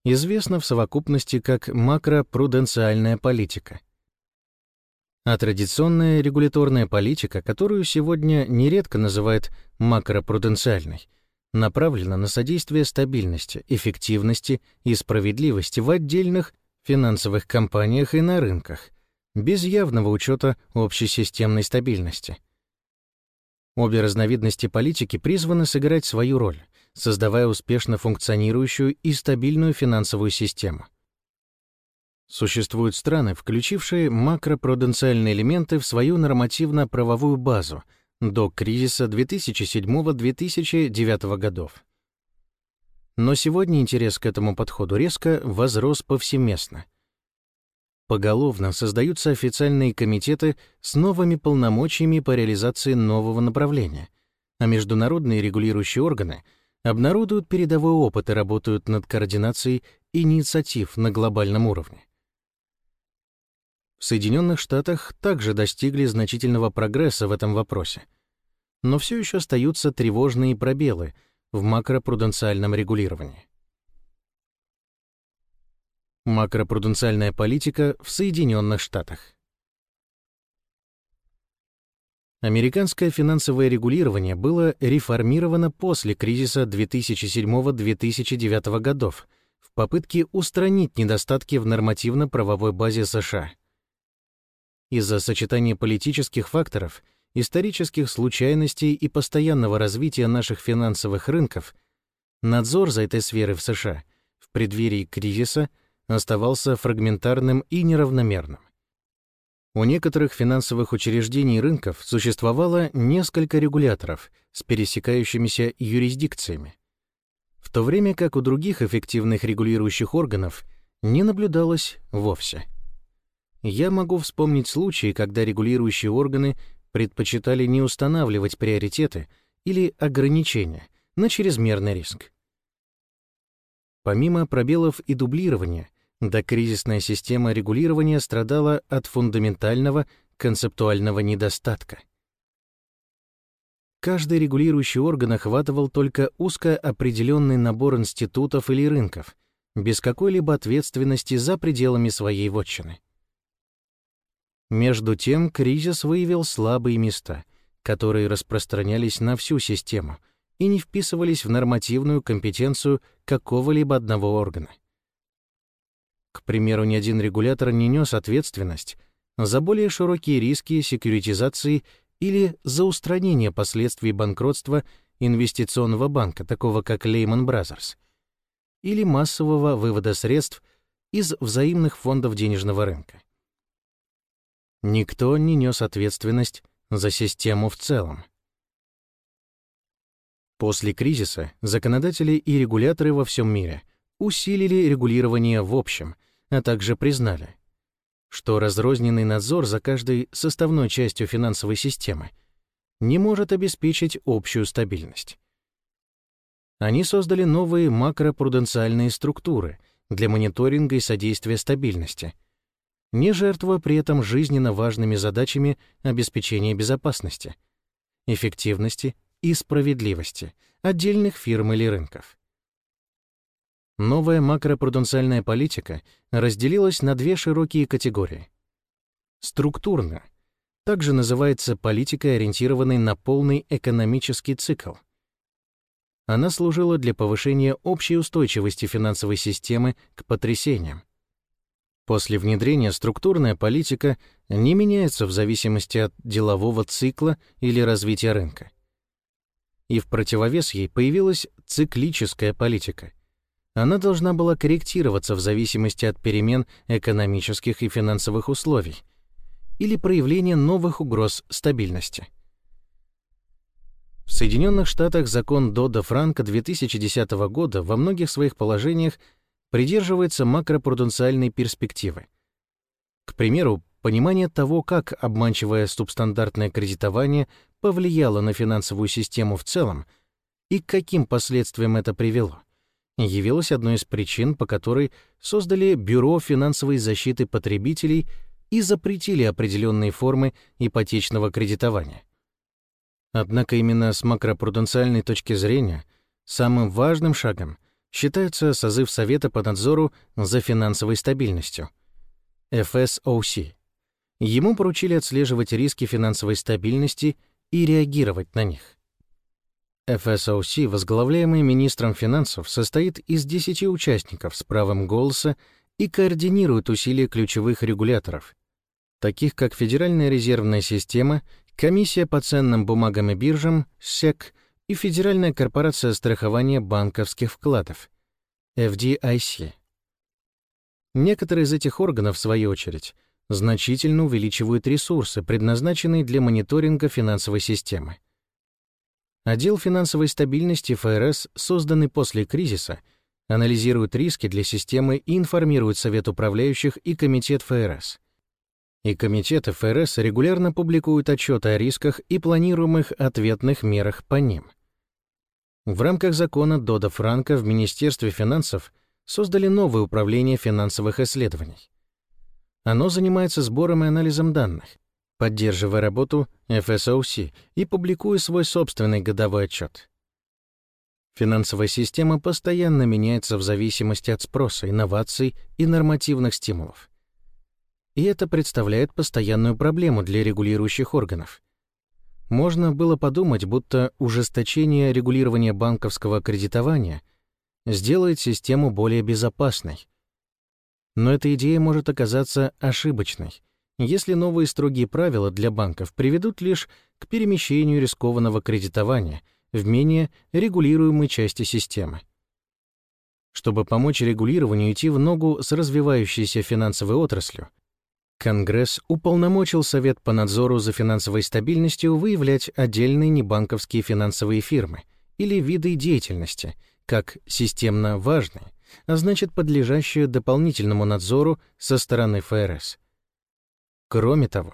известна в совокупности как макропруденциальная политика. А традиционная регуляторная политика, которую сегодня нередко называют макропруденциальной, направлена на содействие стабильности, эффективности и справедливости в отдельных финансовых компаниях и на рынках, без явного учета общесистемной стабильности. Обе разновидности политики призваны сыграть свою роль, создавая успешно функционирующую и стабильную финансовую систему. Существуют страны, включившие макропруденциальные элементы в свою нормативно-правовую базу до кризиса 2007-2009 годов. Но сегодня интерес к этому подходу резко возрос повсеместно. Поголовно создаются официальные комитеты с новыми полномочиями по реализации нового направления, а международные регулирующие органы обнародуют передовой опыт и работают над координацией инициатив на глобальном уровне. В Соединенных Штатах также достигли значительного прогресса в этом вопросе, но все еще остаются тревожные пробелы — в макропруденциальном регулировании. Макропруденциальная политика в Соединенных Штатах. Американское финансовое регулирование было реформировано после кризиса 2007-2009 годов в попытке устранить недостатки в нормативно-правовой базе США. Из-за сочетания политических факторов исторических случайностей и постоянного развития наших финансовых рынков, надзор за этой сферой в США в преддверии кризиса оставался фрагментарным и неравномерным. У некоторых финансовых учреждений рынков существовало несколько регуляторов с пересекающимися юрисдикциями, в то время как у других эффективных регулирующих органов не наблюдалось вовсе. Я могу вспомнить случаи, когда регулирующие органы предпочитали не устанавливать приоритеты или ограничения на чрезмерный риск. Помимо пробелов и дублирования, докризисная система регулирования страдала от фундаментального концептуального недостатка. Каждый регулирующий орган охватывал только узко определенный набор институтов или рынков, без какой-либо ответственности за пределами своей вотчины. Между тем, кризис выявил слабые места, которые распространялись на всю систему и не вписывались в нормативную компетенцию какого-либо одного органа. К примеру, ни один регулятор не нес ответственность за более широкие риски секьюритизации или за устранение последствий банкротства инвестиционного банка, такого как Lehman Brothers, или массового вывода средств из взаимных фондов денежного рынка. Никто не нес ответственность за систему в целом. После кризиса законодатели и регуляторы во всем мире усилили регулирование в общем, а также признали, что разрозненный надзор за каждой составной частью финансовой системы не может обеспечить общую стабильность. Они создали новые макропруденциальные структуры для мониторинга и содействия стабильности — не жертвуя при этом жизненно важными задачами обеспечения безопасности, эффективности и справедливости отдельных фирм или рынков. Новая макропруденциальная политика разделилась на две широкие категории. Структурно также называется политикой, ориентированной на полный экономический цикл. Она служила для повышения общей устойчивости финансовой системы к потрясениям. После внедрения структурная политика не меняется в зависимости от делового цикла или развития рынка. И в противовес ей появилась циклическая политика. Она должна была корректироваться в зависимости от перемен экономических и финансовых условий или проявления новых угроз стабильности. В Соединенных Штатах закон Дода-Франка 2010 года во многих своих положениях придерживается макропруденциальной перспективы. К примеру, понимание того, как обманчивое субстандартное кредитование повлияло на финансовую систему в целом и к каким последствиям это привело, явилось одной из причин, по которой создали Бюро финансовой защиты потребителей и запретили определенные формы ипотечного кредитования. Однако именно с макропруденциальной точки зрения самым важным шагом считается созыв Совета по надзору за финансовой стабильностью, FSOC. Ему поручили отслеживать риски финансовой стабильности и реагировать на них. FSOC, возглавляемый министром финансов, состоит из 10 участников с правом голоса и координирует усилия ключевых регуляторов, таких как Федеральная резервная система, Комиссия по ценным бумагам и биржам, СЕК и Федеральная корпорация страхования банковских вкладов, FDIC. Некоторые из этих органов, в свою очередь, значительно увеличивают ресурсы, предназначенные для мониторинга финансовой системы. Отдел финансовой стабильности ФРС, созданный после кризиса, анализирует риски для системы и информирует Совет управляющих и Комитет ФРС. И комитеты ФРС регулярно публикуют отчеты о рисках и планируемых ответных мерах по ним. В рамках закона Дода Франка в Министерстве финансов создали новое управление финансовых исследований. Оно занимается сбором и анализом данных, поддерживая работу FSOC и публикуя свой собственный годовой отчет. Финансовая система постоянно меняется в зависимости от спроса, инноваций и нормативных стимулов. И это представляет постоянную проблему для регулирующих органов. Можно было подумать, будто ужесточение регулирования банковского кредитования сделает систему более безопасной. Но эта идея может оказаться ошибочной, если новые строгие правила для банков приведут лишь к перемещению рискованного кредитования в менее регулируемой части системы. Чтобы помочь регулированию идти в ногу с развивающейся финансовой отраслью, Конгресс уполномочил Совет по надзору за финансовой стабильностью выявлять отдельные небанковские финансовые фирмы или виды деятельности, как системно важные, а значит подлежащие дополнительному надзору со стороны ФРС. Кроме того,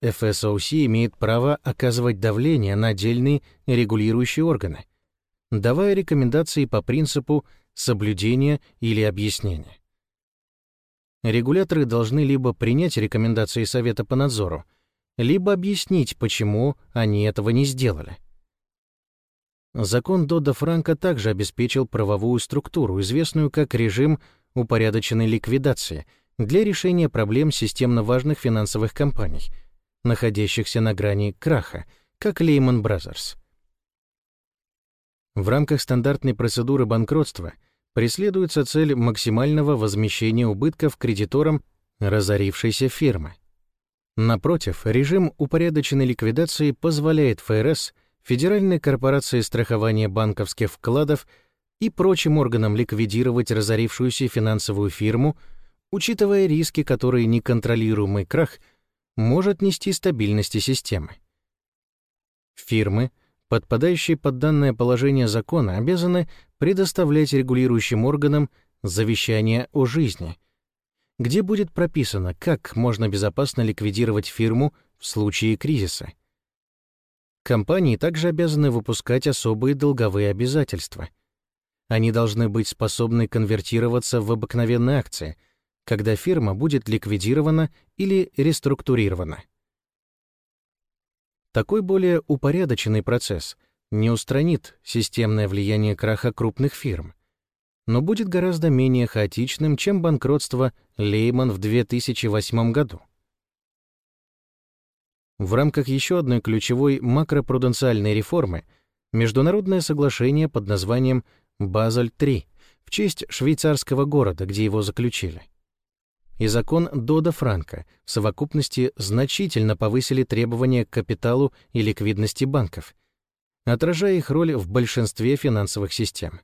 FSOC имеет право оказывать давление на отдельные регулирующие органы, давая рекомендации по принципу соблюдения или объяснения. Регуляторы должны либо принять рекомендации Совета по надзору, либо объяснить, почему они этого не сделали. Закон Додда Франка также обеспечил правовую структуру, известную как режим упорядоченной ликвидации, для решения проблем системно важных финансовых компаний, находящихся на грани краха, как Lehman Brothers. В рамках стандартной процедуры банкротства – преследуется цель максимального возмещения убытков кредиторам разорившейся фирмы. Напротив, режим упорядоченной ликвидации позволяет ФРС, Федеральной корпорации страхования банковских вкладов и прочим органам ликвидировать разорившуюся финансовую фирму, учитывая риски, которые неконтролируемый крах может нести стабильности системы. Фирмы, подпадающие под данное положение закона, обязаны предоставлять регулирующим органам завещание о жизни, где будет прописано, как можно безопасно ликвидировать фирму в случае кризиса. Компании также обязаны выпускать особые долговые обязательства. Они должны быть способны конвертироваться в обыкновенные акции, когда фирма будет ликвидирована или реструктурирована. Такой более упорядоченный процесс не устранит системное влияние краха крупных фирм, но будет гораздо менее хаотичным, чем банкротство Лейман в 2008 году. В рамках еще одной ключевой макропруденциальной реформы международное соглашение под названием «Базель-3» в честь швейцарского города, где его заключили. И закон Дода Франка в совокупности значительно повысили требования к капиталу и ликвидности банков, отражая их роль в большинстве финансовых систем.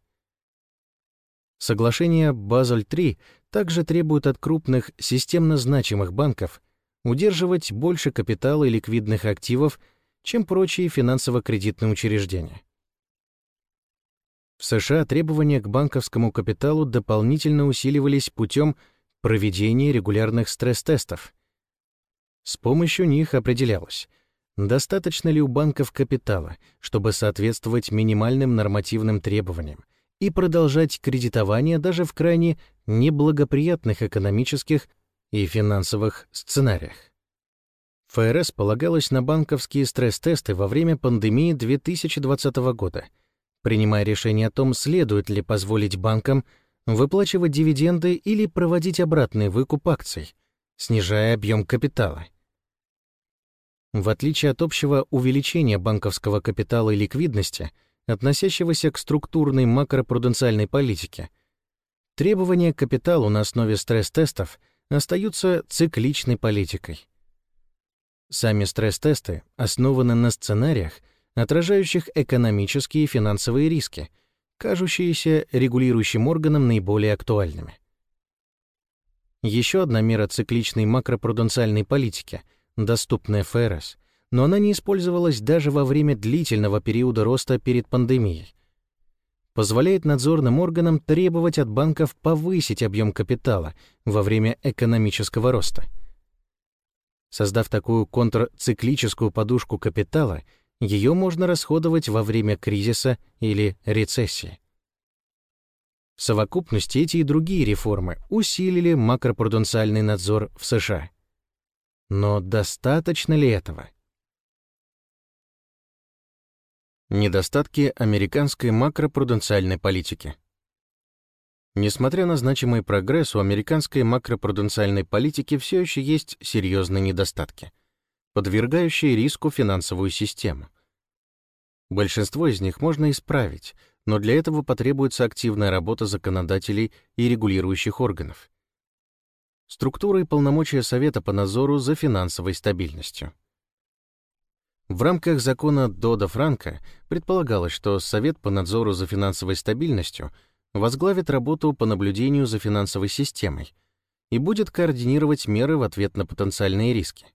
Соглашение Базель-3 также требует от крупных системно значимых банков удерживать больше капитала и ликвидных активов, чем прочие финансово-кредитные учреждения. В США требования к банковскому капиталу дополнительно усиливались путем проведения регулярных стресс-тестов. С помощью них определялось, достаточно ли у банков капитала, чтобы соответствовать минимальным нормативным требованиям и продолжать кредитование даже в крайне неблагоприятных экономических и финансовых сценариях. ФРС полагалась на банковские стресс-тесты во время пандемии 2020 года, принимая решение о том, следует ли позволить банкам выплачивать дивиденды или проводить обратный выкуп акций, снижая объем капитала. В отличие от общего увеличения банковского капитала и ликвидности, относящегося к структурной макропруденциальной политике, требования к капиталу на основе стресс-тестов остаются цикличной политикой. Сами стресс-тесты основаны на сценариях, отражающих экономические и финансовые риски, кажущиеся регулирующим органам наиболее актуальными. Еще одна мера цикличной макропруденциальной политики, доступная ФРС, но она не использовалась даже во время длительного периода роста перед пандемией. Позволяет надзорным органам требовать от банков повысить объем капитала во время экономического роста — Создав такую контрциклическую подушку капитала, ее можно расходовать во время кризиса или рецессии. В совокупности эти и другие реформы усилили макропруденциальный надзор в США. Но достаточно ли этого? Недостатки американской макропруденциальной политики. Несмотря на значимый прогресс, у американской макропруденциальной политики все еще есть серьезные недостатки, подвергающие риску финансовую систему. Большинство из них можно исправить, но для этого потребуется активная работа законодателей и регулирующих органов. Структура и полномочия Совета по надзору за финансовой стабильностью. В рамках закона Дода Франка предполагалось, что Совет по надзору за финансовой стабильностью — возглавит работу по наблюдению за финансовой системой и будет координировать меры в ответ на потенциальные риски.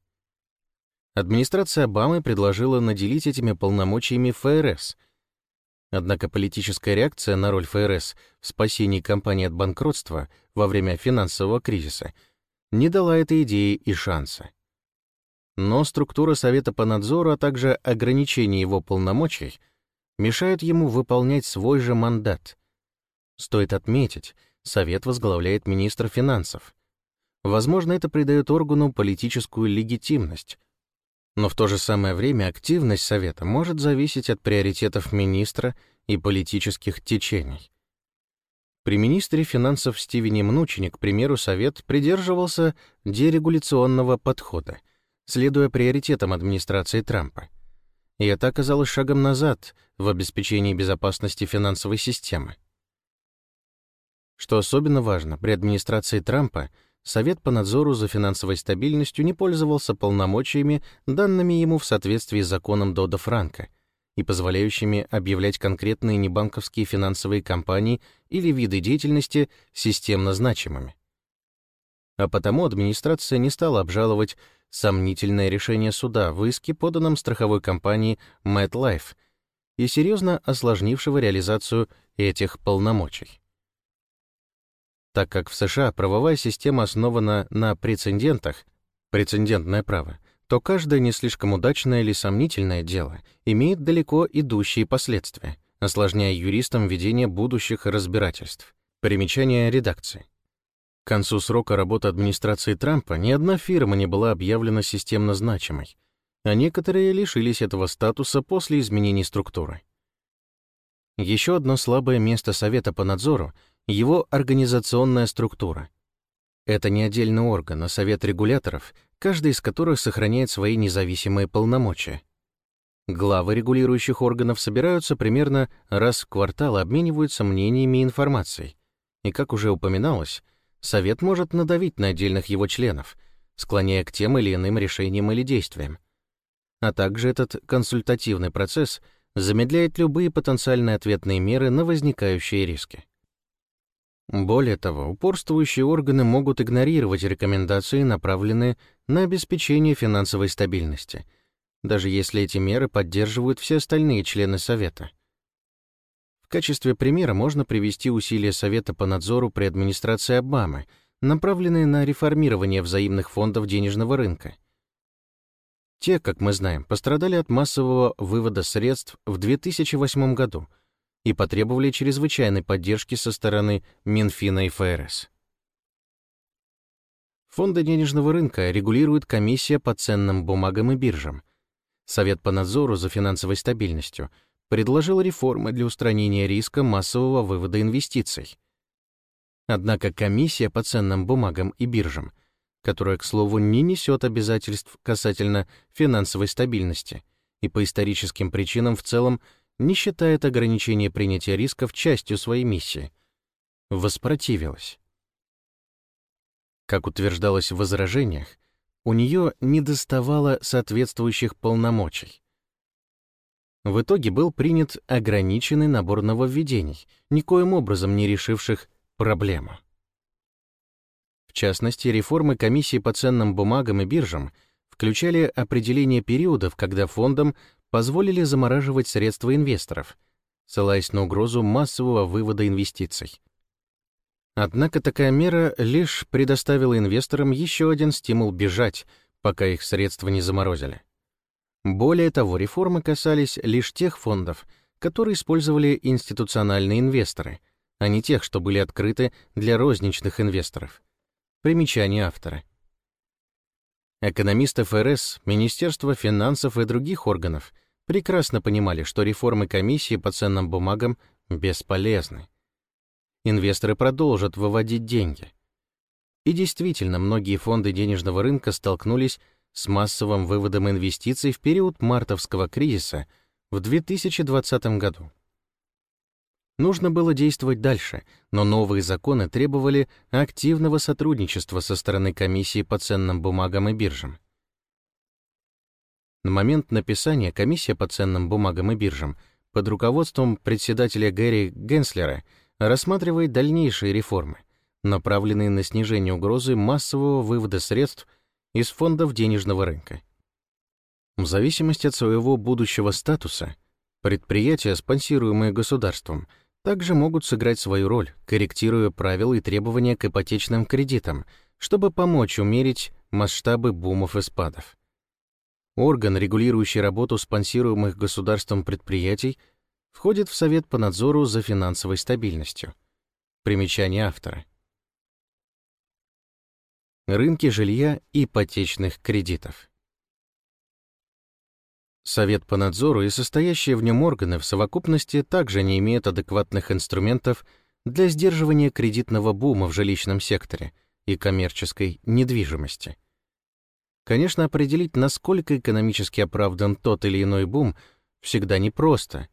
Администрация Обамы предложила наделить этими полномочиями ФРС. Однако политическая реакция на роль ФРС в спасении компании от банкротства во время финансового кризиса не дала этой идее и шанса. Но структура Совета по надзору, а также ограничение его полномочий мешают ему выполнять свой же мандат, Стоит отметить, Совет возглавляет министр финансов. Возможно, это придает органу политическую легитимность. Но в то же самое время активность Совета может зависеть от приоритетов министра и политических течений. При министре финансов Стивене Мнучине, к примеру, Совет придерживался дерегуляционного подхода, следуя приоритетам администрации Трампа. И это оказалось шагом назад в обеспечении безопасности финансовой системы. Что особенно важно, при администрации Трампа Совет по надзору за финансовой стабильностью не пользовался полномочиями, данными ему в соответствии с законом Дода Франка и позволяющими объявлять конкретные небанковские финансовые компании или виды деятельности системно значимыми. А потому администрация не стала обжаловать сомнительное решение суда в иске, поданном страховой компанией MetLife и серьезно осложнившего реализацию этих полномочий. Так как в США правовая система основана на прецедентах, прецедентное право, то каждое не слишком удачное или сомнительное дело имеет далеко идущие последствия, осложняя юристам ведение будущих разбирательств. Примечание редакции. концу срока работы администрации Трампа ни одна фирма не была объявлена системно значимой, а некоторые лишились этого статуса после изменений структуры. Еще одно слабое место Совета по надзору — его организационная структура. Это не отдельный орган, а совет регуляторов, каждый из которых сохраняет свои независимые полномочия. Главы регулирующих органов собираются примерно раз в квартал и обмениваются мнениями и информацией. И, как уже упоминалось, Совет может надавить на отдельных его членов, склоняя к тем или иным решениям или действиям. А также этот консультативный процесс замедляет любые потенциальные ответные меры на возникающие риски. Более того, упорствующие органы могут игнорировать рекомендации, направленные на обеспечение финансовой стабильности, даже если эти меры поддерживают все остальные члены Совета. В качестве примера можно привести усилия Совета по надзору при администрации Обамы, направленные на реформирование взаимных фондов денежного рынка. Те, как мы знаем, пострадали от массового вывода средств в 2008 году и потребовали чрезвычайной поддержки со стороны Минфина и ФРС. Фонды денежного рынка регулирует комиссия по ценным бумагам и биржам, Совет по надзору за финансовой стабильностью — предложил реформы для устранения риска массового вывода инвестиций. Однако комиссия по ценным бумагам и биржам, которая, к слову, не несет обязательств касательно финансовой стабильности и по историческим причинам в целом не считает ограничение принятия рисков частью своей миссии, воспротивилась. Как утверждалось в возражениях, у нее недоставало соответствующих полномочий. В итоге был принят ограниченный набор нововведений, никоим образом не решивших проблему. В частности, реформы комиссии по ценным бумагам и биржам включали определение периодов, когда фондам позволили замораживать средства инвесторов, ссылаясь на угрозу массового вывода инвестиций. Однако такая мера лишь предоставила инвесторам еще один стимул бежать, пока их средства не заморозили. Более того, реформы касались лишь тех фондов, которые использовали институциональные инвесторы, а не тех, что были открыты для розничных инвесторов. Примечание автора. Экономисты ФРС, Министерство финансов и других органов прекрасно понимали, что реформы комиссии по ценным бумагам бесполезны. Инвесторы продолжат выводить деньги. И действительно, многие фонды денежного рынка столкнулись с массовым выводом инвестиций в период мартовского кризиса в 2020 году. Нужно было действовать дальше, но новые законы требовали активного сотрудничества со стороны комиссии по ценным бумагам и биржам. На момент написания комиссия по ценным бумагам и биржам под руководством председателя Гэри Генслера рассматривает дальнейшие реформы, направленные на снижение угрозы массового вывода средств из фондов денежного рынка. В зависимости от своего будущего статуса, предприятия, спонсируемые государством, также могут сыграть свою роль, корректируя правила и требования к ипотечным кредитам, чтобы помочь умерить масштабы бумов и спадов. Орган, регулирующий работу спонсируемых государством предприятий, входит в Совет по надзору за финансовой стабильностью. Примечание автора рынки жилья и ипотечных кредитов. Совет по надзору и состоящие в нем органы в совокупности также не имеют адекватных инструментов для сдерживания кредитного бума в жилищном секторе и коммерческой недвижимости. Конечно, определить, насколько экономически оправдан тот или иной бум, всегда непросто.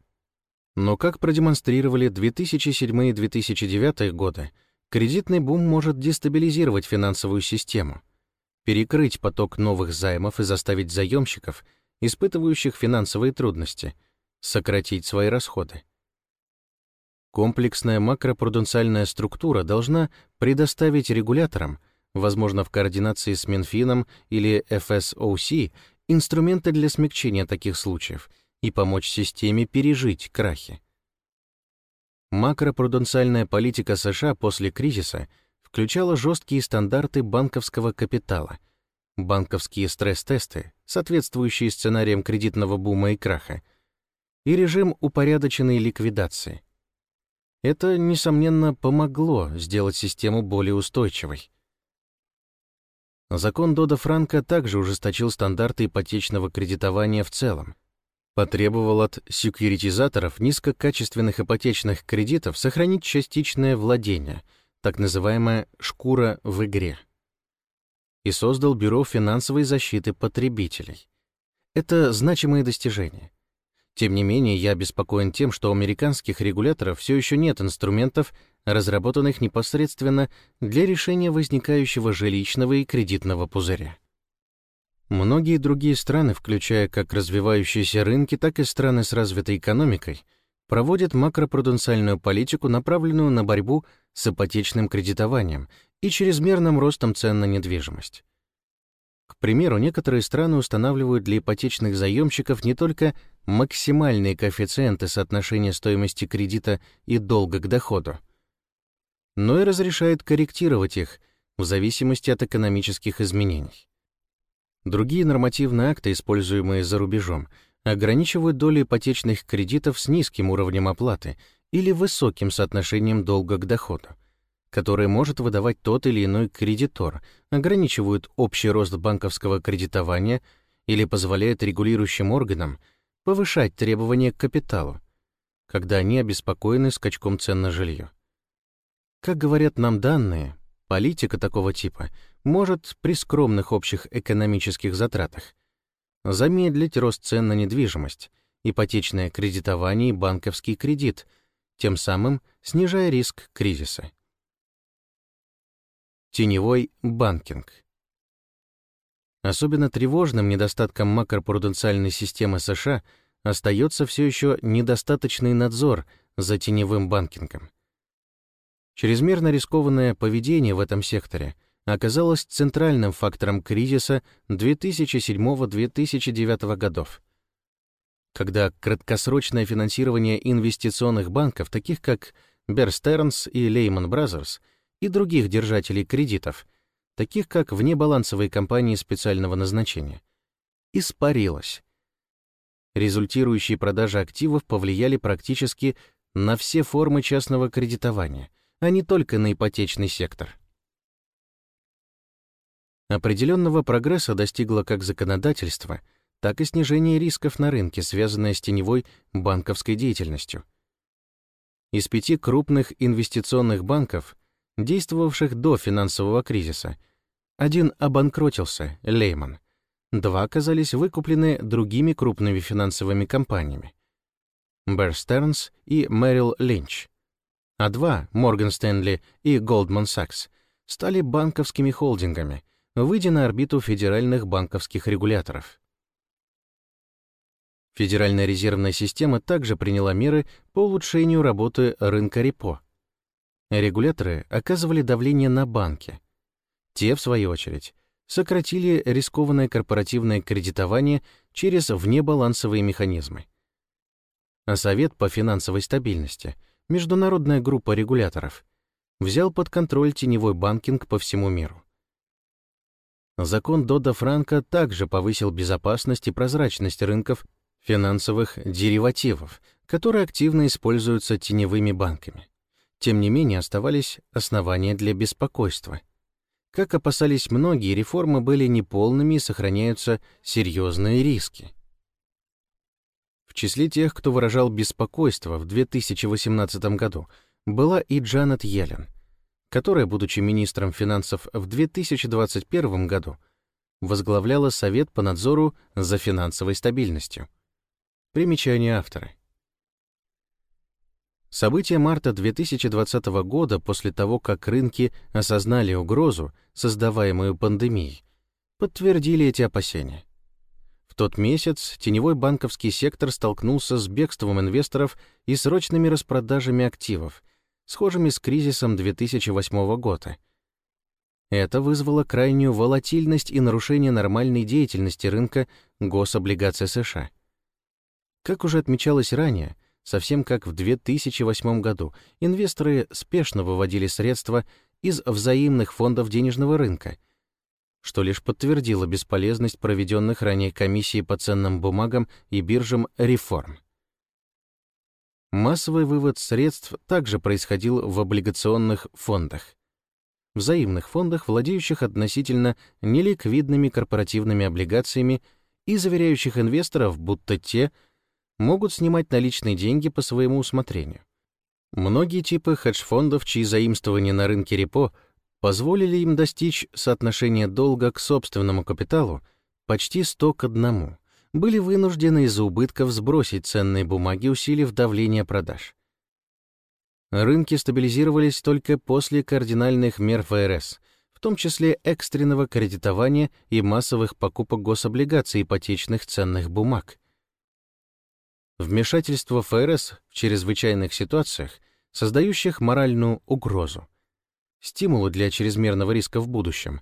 Но, как продемонстрировали 2007 и 2009 годы, Кредитный бум может дестабилизировать финансовую систему, перекрыть поток новых займов и заставить заемщиков, испытывающих финансовые трудности, сократить свои расходы. Комплексная макропруденциальная структура должна предоставить регуляторам, возможно, в координации с Минфином или FSOC, инструменты для смягчения таких случаев и помочь системе пережить крахи. Макропруденциальная политика США после кризиса включала жесткие стандарты банковского капитала, банковские стресс-тесты, соответствующие сценариям кредитного бума и краха, и режим упорядоченной ликвидации. Это, несомненно, помогло сделать систему более устойчивой. Закон Дода Франка также ужесточил стандарты ипотечного кредитования в целом, потребовал от секьюритизаторов низкокачественных ипотечных кредитов сохранить частичное владение, так называемая «шкура в игре», и создал Бюро финансовой защиты потребителей. Это значимые достижения. Тем не менее, я обеспокоен тем, что у американских регуляторов все еще нет инструментов, разработанных непосредственно для решения возникающего жилищного и кредитного пузыря. Многие другие страны, включая как развивающиеся рынки, так и страны с развитой экономикой, проводят макропруденциальную политику, направленную на борьбу с ипотечным кредитованием и чрезмерным ростом цен на недвижимость. К примеру, некоторые страны устанавливают для ипотечных заемщиков не только максимальные коэффициенты соотношения стоимости кредита и долга к доходу, но и разрешают корректировать их в зависимости от экономических изменений. Другие нормативные акты, используемые за рубежом, ограничивают долю ипотечных кредитов с низким уровнем оплаты или высоким соотношением долга к доходу, которые может выдавать тот или иной кредитор, ограничивают общий рост банковского кредитования или позволяют регулирующим органам повышать требования к капиталу, когда они обеспокоены скачком цен на жилье. Как говорят нам данные, политика такого типа может при скромных общих экономических затратах замедлить рост цен на недвижимость, ипотечное кредитование и банковский кредит, тем самым снижая риск кризиса. Теневой банкинг. Особенно тревожным недостатком макропруденциальной системы США остается все еще недостаточный надзор за теневым банкингом. Чрезмерно рискованное поведение в этом секторе оказалось центральным фактором кризиса 2007-2009 годов, когда краткосрочное финансирование инвестиционных банков, таких как Stearns и Lehman Brothers, и других держателей кредитов, таких как внебалансовые компании специального назначения, испарилось. Результирующие продажи активов повлияли практически на все формы частного кредитования, а не только на ипотечный сектор. Определенного прогресса достигло как законодательство, так и снижение рисков на рынке, связанное с теневой банковской деятельностью. Из пяти крупных инвестиционных банков — действовавших до финансового кризиса. Один обанкротился, Лейман. Два оказались выкуплены другими крупными финансовыми компаниями. Bear Stearns и Merrill Lynch. А два, Morgan Stanley и Goldman Sachs, стали банковскими холдингами, выйдя на орбиту федеральных банковских регуляторов. Федеральная резервная система также приняла меры по улучшению работы рынка репо, Регуляторы оказывали давление на банки. Те, в свою очередь, сократили рискованное корпоративное кредитование через внебалансовые механизмы. А Совет по финансовой стабильности, международная группа регуляторов, взял под контроль теневой банкинг по всему миру. Закон Дода Франка также повысил безопасность и прозрачность рынков финансовых деривативов, которые активно используются теневыми банками. Тем не менее, оставались основания для беспокойства. Как опасались многие, реформы были неполными и сохраняются серьезные риски. В числе тех, кто выражал беспокойство в 2018 году, была и Джанет Йеллен, которая, будучи министром финансов в 2021 году, возглавляла Совет по надзору за финансовой стабильностью. Примечание автора. События марта 2020 года, после того, как рынки осознали угрозу, создаваемую пандемией, подтвердили эти опасения. В тот месяц теневой банковский сектор столкнулся с бегством инвесторов и срочными распродажами активов, схожими с кризисом 2008 года. Это вызвало крайнюю волатильность и нарушение нормальной деятельности рынка гособлигаций США. Как уже отмечалось ранее, Совсем как в 2008 году инвесторы спешно выводили средства из взаимных фондов денежного рынка, что лишь подтвердило бесполезность проведенных ранее комиссий по ценным бумагам и биржам реформ. Массовый вывод средств также происходил в облигационных фондах, взаимных фондах, владеющих относительно неликвидными корпоративными облигациями и заверяющих инвесторов, будто те могут снимать наличные деньги по своему усмотрению. Многие типы хедж-фондов, чьи заимствования на рынке репо позволили им достичь соотношения долга к собственному капиталу почти 100 к 1, были вынуждены из-за убытков сбросить ценные бумаги, усилив давление продаж. Рынки стабилизировались только после кардинальных мер ФРС, в том числе экстренного кредитования и массовых покупок гособлигаций ипотечных ценных бумаг. Вмешательство ФРС в чрезвычайных ситуациях, создающих моральную угрозу, стимулы для чрезмерного риска в будущем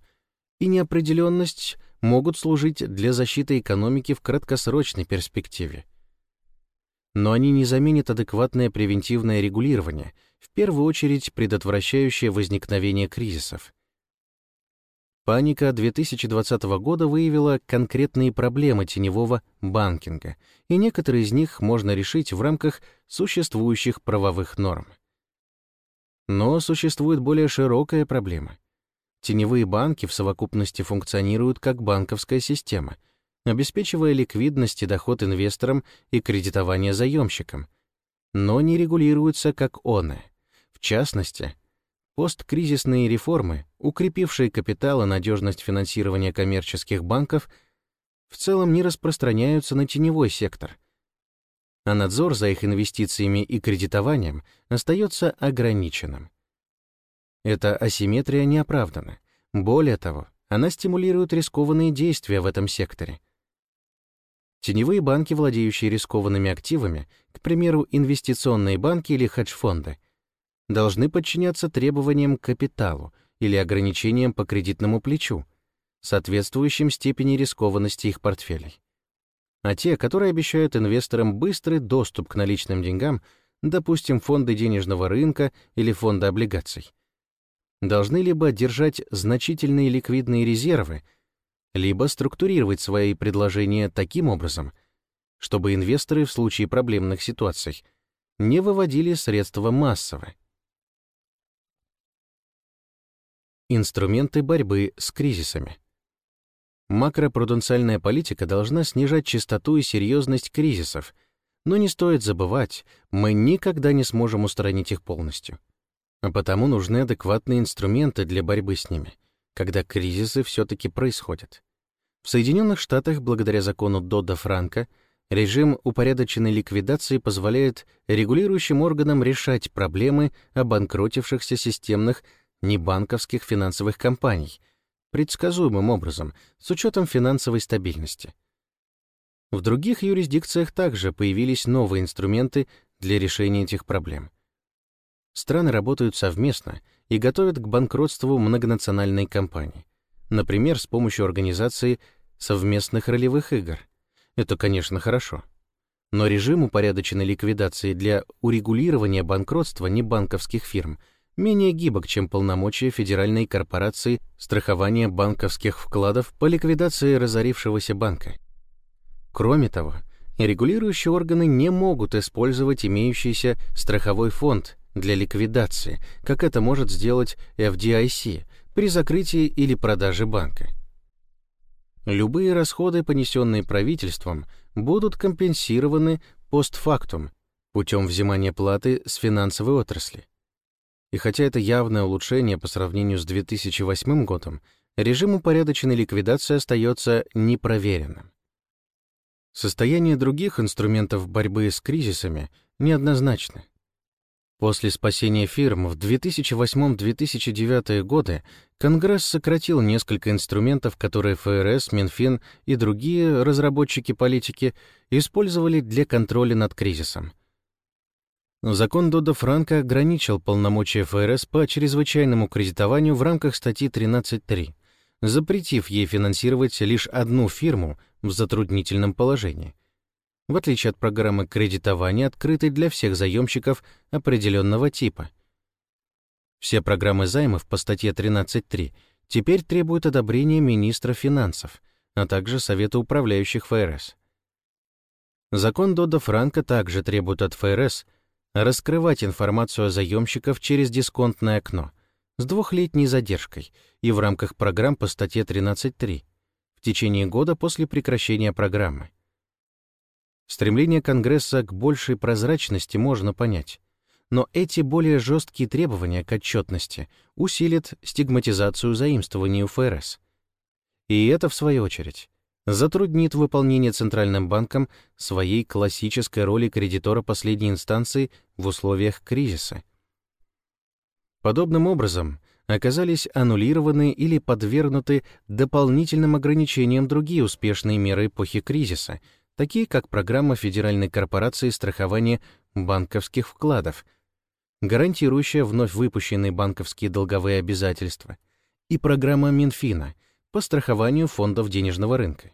и неопределенность могут служить для защиты экономики в краткосрочной перспективе. Но они не заменят адекватное превентивное регулирование, в первую очередь предотвращающее возникновение кризисов. Паника 2020 года выявила конкретные проблемы теневого банкинга, и некоторые из них можно решить в рамках существующих правовых норм. Но существует более широкая проблема. Теневые банки в совокупности функционируют как банковская система, обеспечивая ликвидность и доход инвесторам и кредитование заемщикам, но не регулируются как оно. В частности, посткризисные реформы, укрепившие капитал и надежность финансирования коммерческих банков, в целом не распространяются на теневой сектор, а надзор за их инвестициями и кредитованием остается ограниченным. Эта асимметрия не оправдана. Более того, она стимулирует рискованные действия в этом секторе. Теневые банки, владеющие рискованными активами, к примеру, инвестиционные банки или хедж-фонды, должны подчиняться требованиям к капиталу или ограничениям по кредитному плечу, соответствующим степени рискованности их портфелей. А те, которые обещают инвесторам быстрый доступ к наличным деньгам, допустим, фонды денежного рынка или фонды облигаций, должны либо держать значительные ликвидные резервы, либо структурировать свои предложения таким образом, чтобы инвесторы в случае проблемных ситуаций не выводили средства массово. Инструменты борьбы с кризисами. Макропруденциальная политика должна снижать частоту и серьезность кризисов, но не стоит забывать, мы никогда не сможем устранить их полностью а потому нужны адекватные инструменты для борьбы с ними, когда кризисы все-таки происходят. В Соединенных Штатах, благодаря закону Додда-Франка, режим упорядоченной ликвидации позволяет регулирующим органам решать проблемы обанкротившихся системных небанковских финансовых компаний предсказуемым образом, с учетом финансовой стабильности. В других юрисдикциях также появились новые инструменты для решения этих проблем. Страны работают совместно и готовят к банкротству многонациональной компании. Например, с помощью организации совместных ролевых игр. Это, конечно, хорошо. Но режим упорядоченной ликвидации для урегулирования банкротства небанковских фирм менее гибок, чем полномочия Федеральной корпорации страхования банковских вкладов по ликвидации разорившегося банка. Кроме того, регулирующие органы не могут использовать имеющийся страховой фонд для ликвидации, как это может сделать FDIC при закрытии или продаже банка. Любые расходы, понесенные правительством, будут компенсированы постфактум путем взимания платы с финансовой отрасли. И хотя это явное улучшение по сравнению с 2008 годом, режим упорядоченной ликвидации остается непроверенным. Состояние других инструментов борьбы с кризисами неоднозначно. После спасения фирм в 2008-2009 годы Конгресс сократил несколько инструментов, которые ФРС, Минфин и другие разработчики политики использовали для контроля над кризисом. Закон Дода Франка ограничил полномочия ФРС по чрезвычайному кредитованию в рамках статьи 13.3, запретив ей финансировать лишь одну фирму в затруднительном положении — в отличие от программы кредитования, открытой для всех заемщиков определенного типа. Все программы займов по статье 13.3 теперь требуют одобрения министра финансов, а также Совета управляющих ФРС. Закон Дода Франка также требует от ФРС раскрывать информацию о заемщиков через дисконтное окно с двухлетней задержкой и в рамках программ по статье 13.3 в течение года после прекращения программы. Стремление Конгресса к большей прозрачности можно понять, но эти более жесткие требования к отчетности усилят стигматизацию заимствований у ФРС. И это, в свою очередь, затруднит выполнение Центральным банком своей классической роли кредитора последней инстанции в условиях кризиса. Подобным образом оказались аннулированы или подвергнуты дополнительным ограничениям другие успешные меры эпохи кризиса, такие как программа Федеральной корпорации страхования банковских вкладов, гарантирующая вновь выпущенные банковские долговые обязательства, и программа Минфина по страхованию фондов денежного рынка.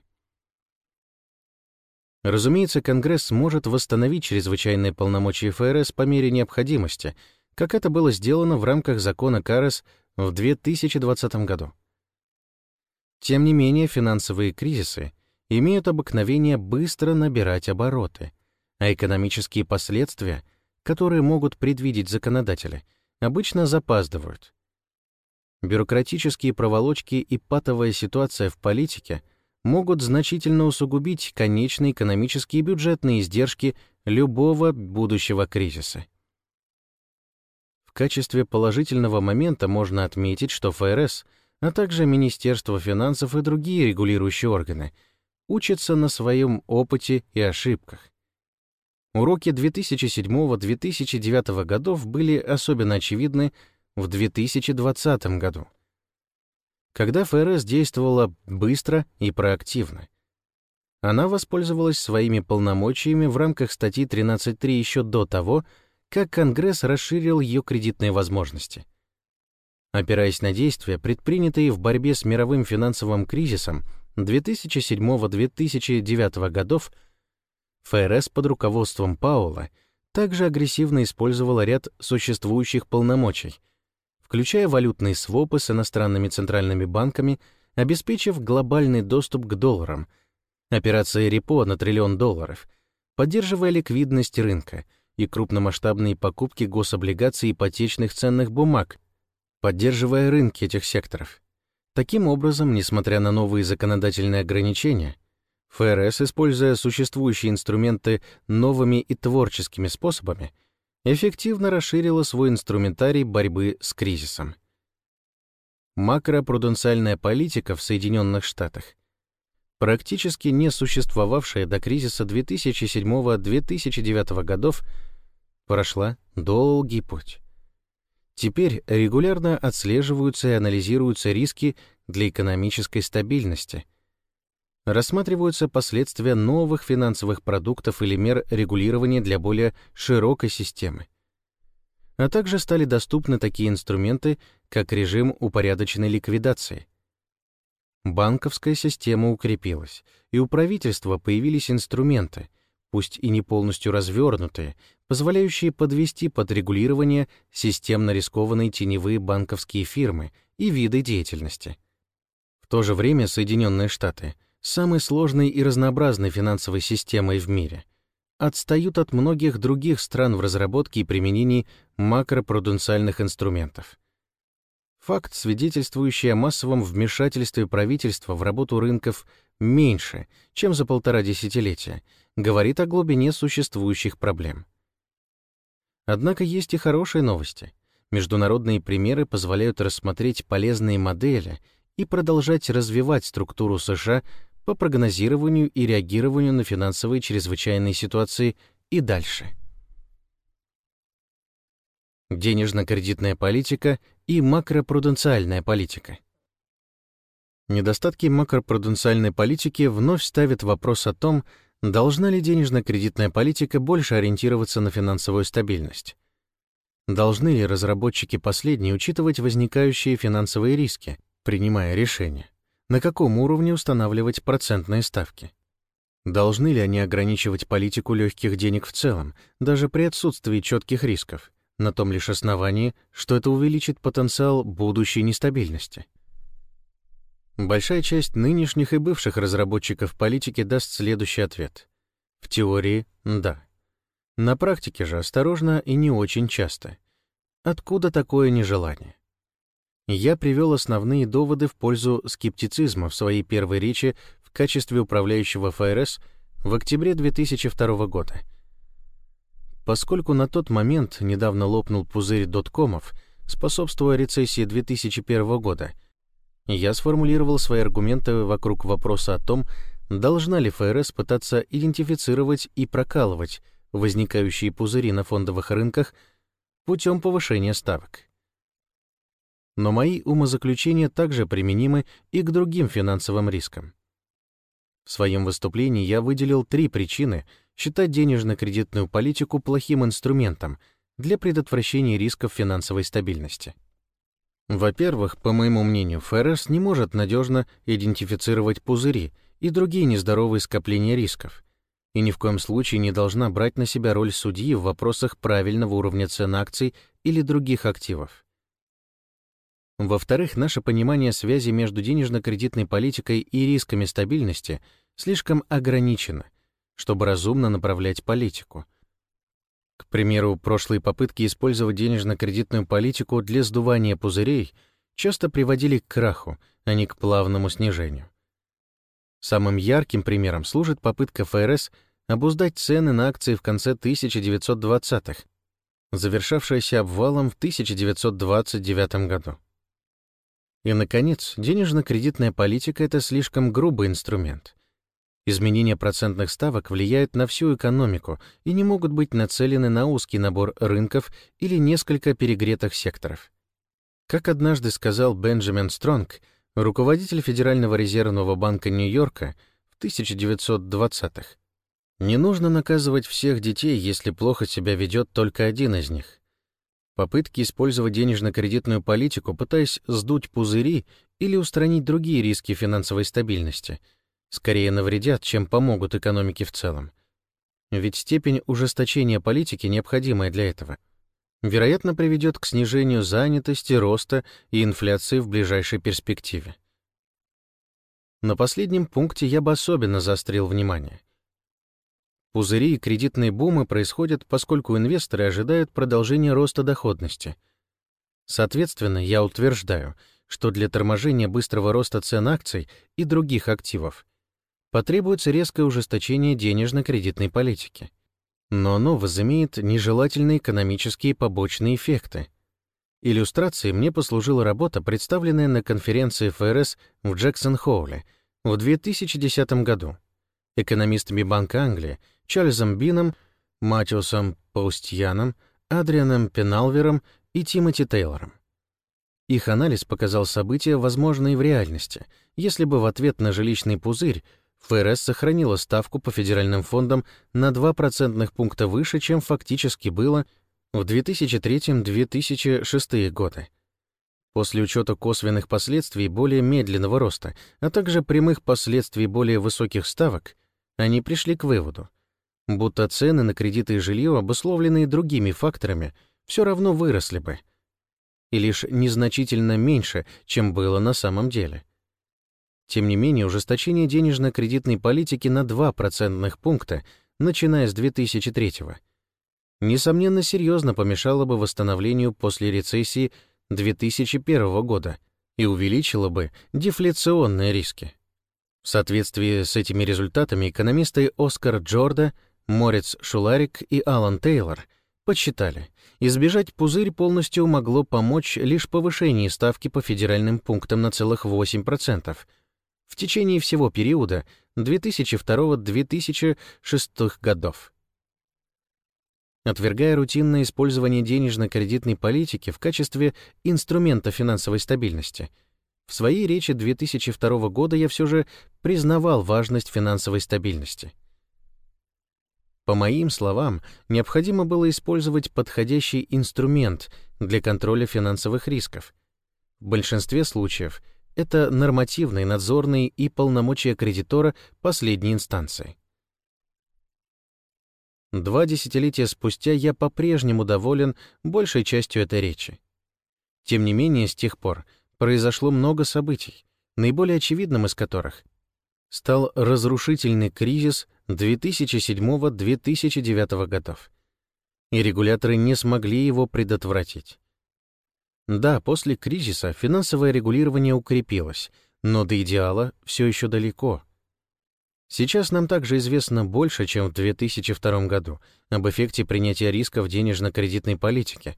Разумеется, Конгресс может восстановить чрезвычайные полномочия ФРС по мере необходимости, как это было сделано в рамках закона КАРЕС в 2020 году. Тем не менее, финансовые кризисы имеют обыкновение быстро набирать обороты, а экономические последствия, которые могут предвидеть законодатели, обычно запаздывают. Бюрократические проволочки и патовая ситуация в политике могут значительно усугубить конечные экономические и бюджетные издержки любого будущего кризиса. В качестве положительного момента можно отметить, что ФРС, а также Министерство финансов и другие регулирующие органы учатся на своем опыте и ошибках. Уроки 2007-2009 годов были особенно очевидны в 2020 году когда ФРС действовала быстро и проактивно. Она воспользовалась своими полномочиями в рамках статьи 13.3 еще до того, как Конгресс расширил ее кредитные возможности. Опираясь на действия, предпринятые в борьбе с мировым финансовым кризисом 2007-2009 годов, ФРС под руководством Паула также агрессивно использовала ряд существующих полномочий — включая валютные свопы с иностранными центральными банками, обеспечив глобальный доступ к долларам, операции репо на триллион долларов, поддерживая ликвидность рынка и крупномасштабные покупки гособлигаций и ипотечных ценных бумаг, поддерживая рынки этих секторов. Таким образом, несмотря на новые законодательные ограничения, ФРС, используя существующие инструменты новыми и творческими способами, эффективно расширила свой инструментарий борьбы с кризисом. Макропруденциальная политика в Соединенных Штатах, практически не существовавшая до кризиса 2007-2009 годов, прошла долгий путь. Теперь регулярно отслеживаются и анализируются риски для экономической стабильности, рассматриваются последствия новых финансовых продуктов или мер регулирования для более широкой системы. А также стали доступны такие инструменты, как режим упорядоченной ликвидации. Банковская система укрепилась, и у правительства появились инструменты, пусть и не полностью развернутые, позволяющие подвести под регулирование системно рискованные теневые банковские фирмы и виды деятельности. В то же время Соединенные Штаты — самой сложной и разнообразной финансовой системой в мире, отстают от многих других стран в разработке и применении макропруденциальных инструментов. Факт, свидетельствующий о массовом вмешательстве правительства в работу рынков меньше, чем за полтора десятилетия, говорит о глубине существующих проблем. Однако есть и хорошие новости. Международные примеры позволяют рассмотреть полезные модели и продолжать развивать структуру США по прогнозированию и реагированию на финансовые чрезвычайные ситуации и дальше. Денежно-кредитная политика и макропруденциальная политика. Недостатки макропруденциальной политики вновь ставят вопрос о том, должна ли денежно-кредитная политика больше ориентироваться на финансовую стабильность. Должны ли разработчики последней учитывать возникающие финансовые риски, принимая решения? На каком уровне устанавливать процентные ставки. Должны ли они ограничивать политику легких денег в целом, даже при отсутствии четких рисков, на том лишь основании, что это увеличит потенциал будущей нестабильности? Большая часть нынешних и бывших разработчиков политики даст следующий ответ. В теории — да. На практике же осторожно и не очень часто. Откуда такое нежелание? Я привел основные доводы в пользу скептицизма в своей первой речи в качестве управляющего ФРС в октябре 2002 года. Поскольку на тот момент недавно лопнул пузырь доткомов, способствуя рецессии 2001 года, я сформулировал свои аргументы вокруг вопроса о том, должна ли ФРС пытаться идентифицировать и прокалывать возникающие пузыри на фондовых рынках путем повышения ставок. Но мои умозаключения также применимы и к другим финансовым рискам. В своем выступлении я выделил три причины считать денежно-кредитную политику плохим инструментом для предотвращения рисков финансовой стабильности. Во-первых, по моему мнению, ФРС не может надежно идентифицировать пузыри и другие нездоровые скопления рисков, и ни в коем случае не должна брать на себя роль судьи в вопросах правильного уровня цен акций или других активов. Во-вторых, наше понимание связи между денежно-кредитной политикой и рисками стабильности слишком ограничено, чтобы разумно направлять политику. К примеру, прошлые попытки использовать денежно-кредитную политику для сдувания пузырей часто приводили к краху, а не к плавному снижению. Самым ярким примером служит попытка ФРС обуздать цены на акции в конце 1920-х, завершавшаяся обвалом в 1929 году. И, наконец, денежно-кредитная политика — это слишком грубый инструмент. Изменения процентных ставок влияют на всю экономику и не могут быть нацелены на узкий набор рынков или несколько перегретых секторов. Как однажды сказал Бенджамин Стронг, руководитель Федерального резервного банка Нью-Йорка в 1920-х. Не нужно наказывать всех детей, если плохо себя ведет только один из них. Попытки использовать денежно-кредитную политику, пытаясь сдуть пузыри или устранить другие риски финансовой стабильности, скорее навредят, чем помогут экономике в целом. Ведь степень ужесточения политики, необходимая для этого — вероятно, приведет к снижению занятости, роста и инфляции в ближайшей перспективе. На последнем пункте я бы особенно заострил внимание. Пузыри и кредитные бумы происходят, поскольку инвесторы ожидают продолжения роста доходности. Соответственно, я утверждаю, что для торможения быстрого роста цен акций и других активов потребуется резкое ужесточение денежно-кредитной политики но оно возымеет нежелательные экономические побочные эффекты. Иллюстрацией мне послужила работа, представленная на конференции ФРС в Джексон-Хоуле в 2010 году экономистами Банка Англии Чарльзом Бином, Матиусом Паустьяном, Адрианом Пеналвером и Тимоти Тейлором. Их анализ показал события, возможные в реальности, если бы в ответ на жилищный пузырь ФРС сохранила ставку по федеральным фондам на 2 процентных пункта выше, чем фактически было в 2003-2006 годы. После учета косвенных последствий более медленного роста, а также прямых последствий более высоких ставок, они пришли к выводу, будто цены на кредиты и жилье, обусловленные другими факторами, все равно выросли бы, и лишь незначительно меньше, чем было на самом деле. Тем не менее, ужесточение денежно-кредитной политики на 2 процентных пункта, начиная с 2003 года, несомненно, серьезно помешало бы восстановлению после рецессии 2001 года и увеличило бы дефляционные риски. В соответствии с этими результатами экономисты Оскар Джорда, Морец Шуларик и Алан Тейлор подсчитали, избежать пузырь полностью могло помочь лишь повышение ставки по федеральным пунктам на целых 8%, в течение всего периода 2002-2006 годов. Отвергая рутинное использование денежно-кредитной политики в качестве инструмента финансовой стабильности, в своей речи 2002 года я все же признавал важность финансовой стабильности. По моим словам, необходимо было использовать подходящий инструмент для контроля финансовых рисков. В большинстве случаев это нормативный, надзорный и полномочия кредитора последней инстанции. Два десятилетия спустя я по-прежнему доволен большей частью этой речи. Тем не менее, с тех пор произошло много событий, наиболее очевидным из которых стал разрушительный кризис 2007-2009 годов, и регуляторы не смогли его предотвратить. Да, после кризиса финансовое регулирование укрепилось, но до идеала все еще далеко. Сейчас нам также известно больше, чем в 2002 году об эффекте принятия риска в денежно-кредитной политике,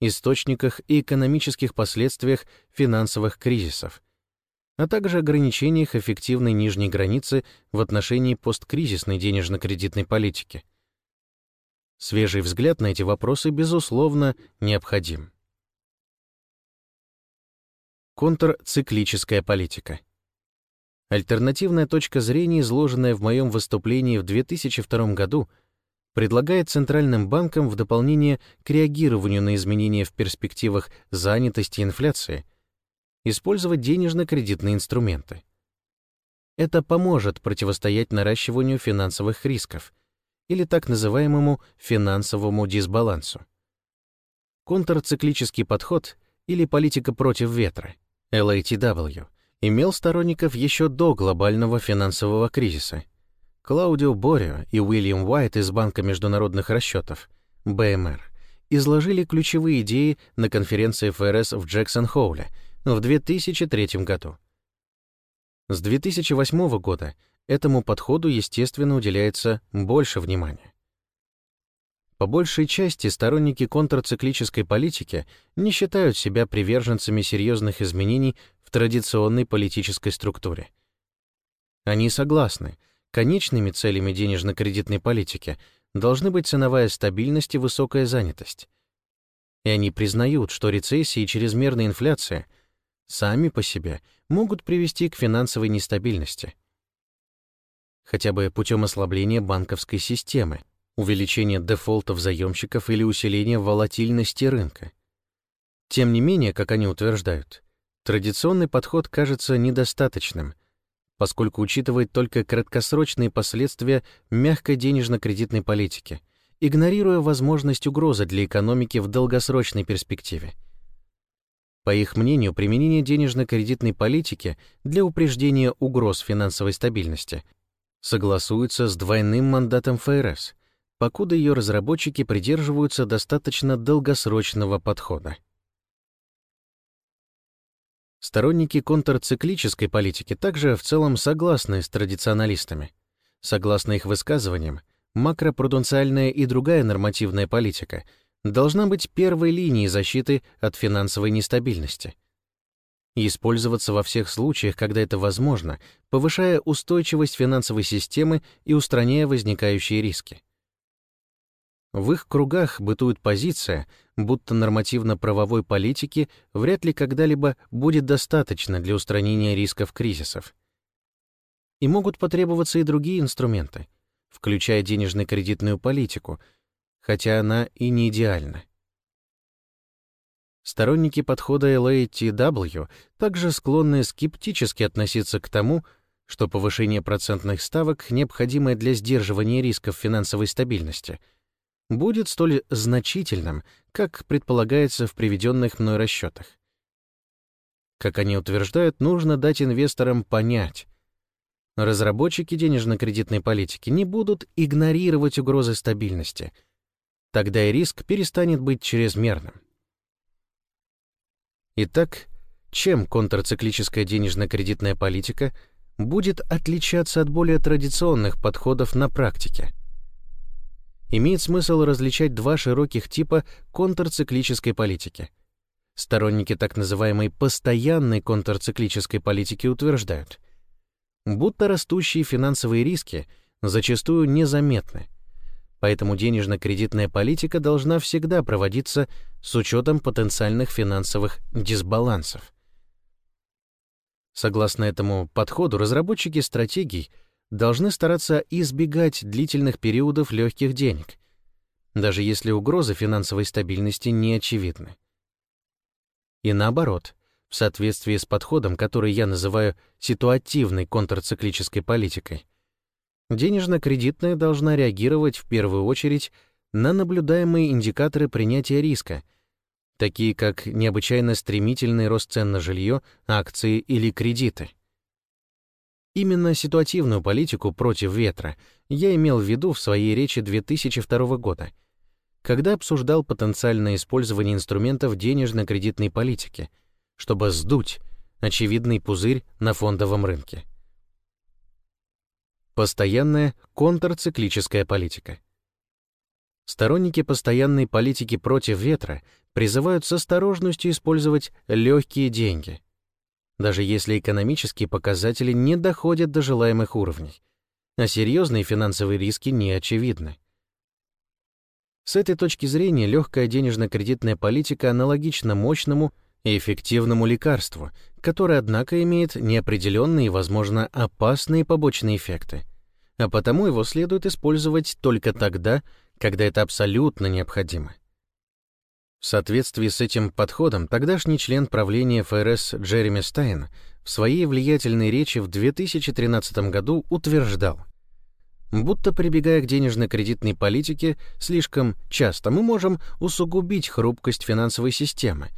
источниках и экономических последствиях финансовых кризисов, а также ограничениях эффективной нижней границы в отношении посткризисной денежно-кредитной политики. Свежий взгляд на эти вопросы, безусловно, необходим. Контрциклическая политика. Альтернативная точка зрения, изложенная в моем выступлении в 2002 году, предлагает центральным банкам в дополнение к реагированию на изменения в перспективах занятости и инфляции использовать денежно-кредитные инструменты. Это поможет противостоять наращиванию финансовых рисков или так называемому финансовому дисбалансу. Контрциклический подход или политика против ветра — LATW, имел сторонников еще до глобального финансового кризиса. Клаудио Борио и Уильям Уайт из Банка международных расчетов, БМР, изложили ключевые идеи на конференции ФРС в Джексон-Хоуле в 2003 году. С 2008 года этому подходу, естественно, уделяется больше внимания. По большей части сторонники контрциклической политики не считают себя приверженцами серьезных изменений в традиционной политической структуре. Они согласны, конечными целями денежно-кредитной политики должны быть ценовая стабильность и высокая занятость. И они признают, что рецессия и чрезмерная инфляция сами по себе могут привести к финансовой нестабильности. Хотя бы путем ослабления банковской системы, увеличение дефолтов заемщиков или усиление волатильности рынка. Тем не менее, как они утверждают, традиционный подход кажется недостаточным, поскольку учитывает только краткосрочные последствия мягкой денежно-кредитной политики, игнорируя возможность угрозы для экономики в долгосрочной перспективе. По их мнению, применение денежно-кредитной политики для упреждения угроз финансовой стабильности согласуется с двойным мандатом ФРС — покуда ее разработчики придерживаются достаточно долгосрочного подхода. Сторонники контрциклической политики также в целом согласны с традиционалистами. Согласно их высказываниям, макропруденциальная и другая нормативная политика должна быть первой линией защиты от финансовой нестабильности использоваться во всех случаях, когда это возможно, повышая устойчивость финансовой системы и устраняя возникающие риски. В их кругах бытует позиция, будто нормативно-правовой политики вряд ли когда-либо будет достаточно для устранения рисков кризисов. И могут потребоваться и другие инструменты, включая денежно-кредитную политику, хотя она и не идеальна. Сторонники подхода LATW также склонны скептически относиться к тому, что повышение процентных ставок, необходимое для сдерживания рисков финансовой стабильности — будет столь значительным, как предполагается в приведенных мной расчетах. Как они утверждают, нужно дать инвесторам понять, разработчики денежно-кредитной политики не будут игнорировать угрозы стабильности. Тогда и риск перестанет быть чрезмерным. Итак, чем контрциклическая денежно-кредитная политика будет отличаться от более традиционных подходов на практике? имеет смысл различать два широких типа контрциклической политики. Сторонники так называемой постоянной контрциклической политики утверждают, будто растущие финансовые риски зачастую незаметны, поэтому денежно-кредитная политика должна всегда проводиться с учетом потенциальных финансовых дисбалансов. Согласно этому подходу, разработчики стратегий — должны стараться избегать длительных периодов легких денег, даже если угрозы финансовой стабильности не очевидны. И наоборот, в соответствии с подходом, который я называю ситуативной контрциклической политикой, денежно-кредитная должна реагировать в первую очередь на наблюдаемые индикаторы принятия риска, такие как необычайно стремительный рост цен на жилье, акции или кредиты. Именно ситуативную политику против ветра я имел в виду в своей речи 2002 года, когда обсуждал потенциальное использование инструментов денежно-кредитной политики, чтобы сдуть очевидный пузырь на фондовом рынке. Постоянная контрциклическая политика. Сторонники постоянной политики против ветра призывают с осторожностью использовать легкие деньги, даже если экономические показатели не доходят до желаемых уровней, а серьезные финансовые риски не очевидны. С этой точки зрения легкая денежно-кредитная политика аналогична мощному и эффективному лекарству, которое, однако, имеет неопределенные и, возможно, опасные побочные эффекты, а потому его следует использовать только тогда, когда это абсолютно необходимо. В соответствии с этим подходом тогдашний член правления ФРС Джереми Стайн в своей влиятельной речи в 2013 году утверждал, будто прибегая к денежно-кредитной политике слишком часто мы можем усугубить хрупкость финансовой системы,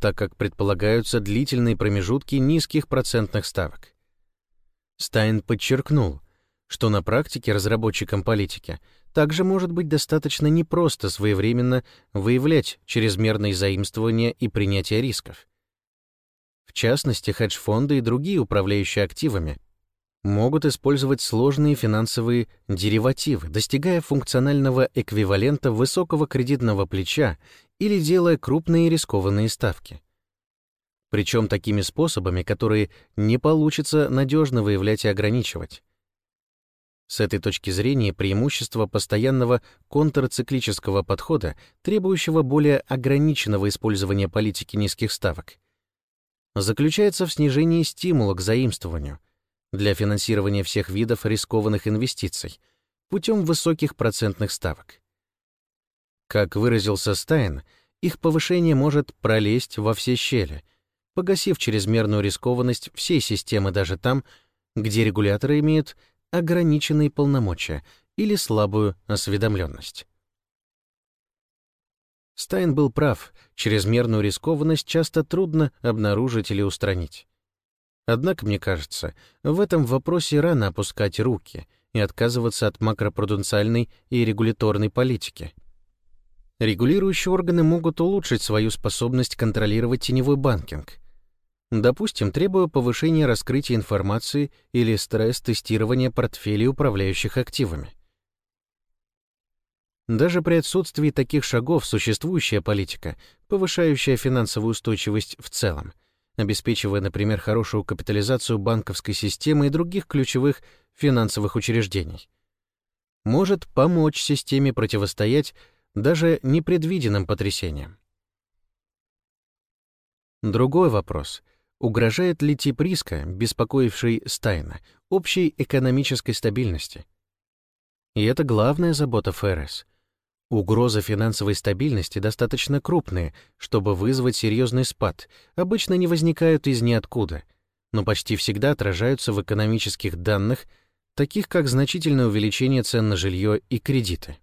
так как предполагаются длительные промежутки низких процентных ставок. Стайн подчеркнул, что на практике разработчикам политики также может быть достаточно непросто своевременно выявлять чрезмерные заимствования и принятие рисков. В частности, хедж-фонды и другие управляющие активами могут использовать сложные финансовые деривативы, достигая функционального эквивалента высокого кредитного плеча или делая крупные рискованные ставки. Причем такими способами, которые не получится надежно выявлять и ограничивать. С этой точки зрения преимущество постоянного контрциклического подхода, требующего более ограниченного использования политики низких ставок, заключается в снижении стимула к заимствованию для финансирования всех видов рискованных инвестиций путем высоких процентных ставок. Как выразился Стайн, их повышение может пролезть во все щели, погасив чрезмерную рискованность всей системы даже там, где регуляторы имеют ограниченные полномочия или слабую осведомленность. Стайн был прав, чрезмерную рискованность часто трудно обнаружить или устранить. Однако, мне кажется, в этом вопросе рано опускать руки и отказываться от макропруденциальной и регуляторной политики. Регулирующие органы могут улучшить свою способность контролировать теневой банкинг, Допустим, требуя повышения раскрытия информации или стресс-тестирования портфелей управляющих активами. Даже при отсутствии таких шагов существующая политика, повышающая финансовую устойчивость в целом, обеспечивая, например, хорошую капитализацию банковской системы и других ключевых финансовых учреждений, может помочь системе противостоять даже непредвиденным потрясениям. Другой вопрос Угрожает ли тип риска, беспокоивший Стайна, общей экономической стабильности? И это главная забота ФРС. Угроза финансовой стабильности достаточно крупные, чтобы вызвать серьезный спад, обычно не возникают из ниоткуда, но почти всегда отражаются в экономических данных, таких как значительное увеличение цен на жилье и кредиты.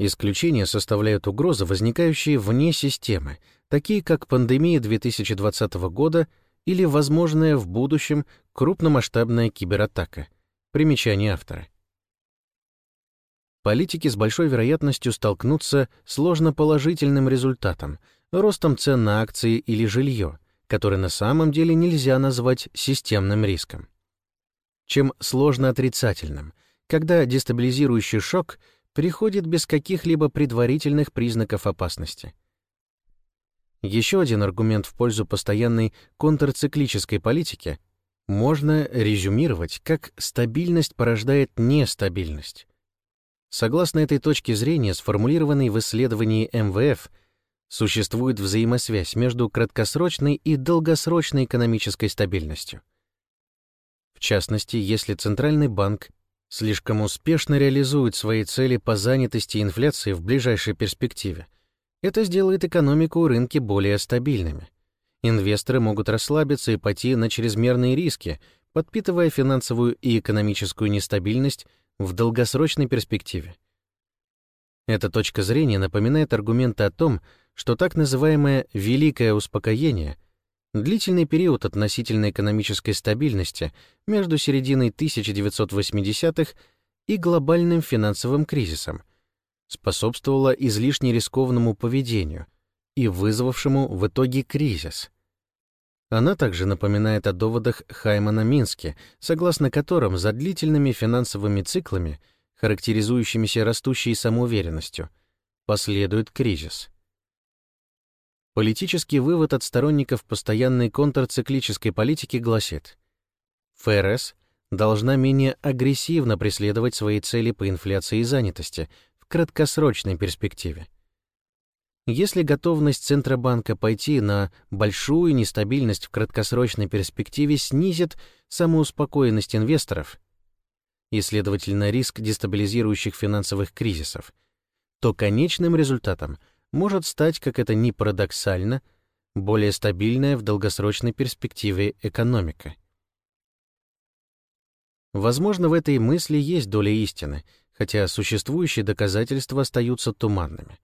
Исключения составляют угрозы, возникающие вне системы, такие как пандемия 2020 года или возможная в будущем крупномасштабная кибератака. Примечание автора. Политики с большой вероятностью столкнутся с сложноположительным результатом, ростом цен на акции или жилье, который на самом деле нельзя назвать системным риском. Чем сложно отрицательным, когда дестабилизирующий шок приходит без каких-либо предварительных признаков опасности — еще один аргумент в пользу постоянной контрциклической политики можно резюмировать как стабильность порождает нестабильность. Согласно этой точке зрения, сформулированной в исследовании МВФ, существует взаимосвязь между краткосрочной и долгосрочной экономической стабильностью. В частности, если Центральный банк слишком успешно реализует свои цели по занятости и инфляции в ближайшей перспективе – это сделает экономику и рынки более стабильными. Инвесторы могут расслабиться и пойти на чрезмерные риски, подпитывая финансовую и экономическую нестабильность в долгосрочной перспективе. Эта точка зрения напоминает аргументы о том, что так называемое «великое успокоение» — длительный период относительной экономической стабильности между серединой 1980-х и глобальным финансовым кризисом, способствовала излишне рискованному поведению и вызвавшему в итоге кризис. Она также напоминает о доводах Хаймана Мински, согласно которым за длительными финансовыми циклами, характеризующимися растущей самоуверенностью, последует кризис. Политический вывод от сторонников постоянной контрциклической политики гласит, ФРС должна менее агрессивно преследовать свои цели по инфляции и занятости краткосрочной перспективе. Если готовность Центробанка пойти на большую нестабильность в краткосрочной перспективе снизит самоуспокоенность инвесторов и, следовательно, риск дестабилизирующих финансовых кризисов, то конечным результатом может стать, как это ни парадоксально, более стабильная в долгосрочной перспективе экономика. Возможно, в этой мысли есть доля истины, хотя существующие доказательства остаются туманными.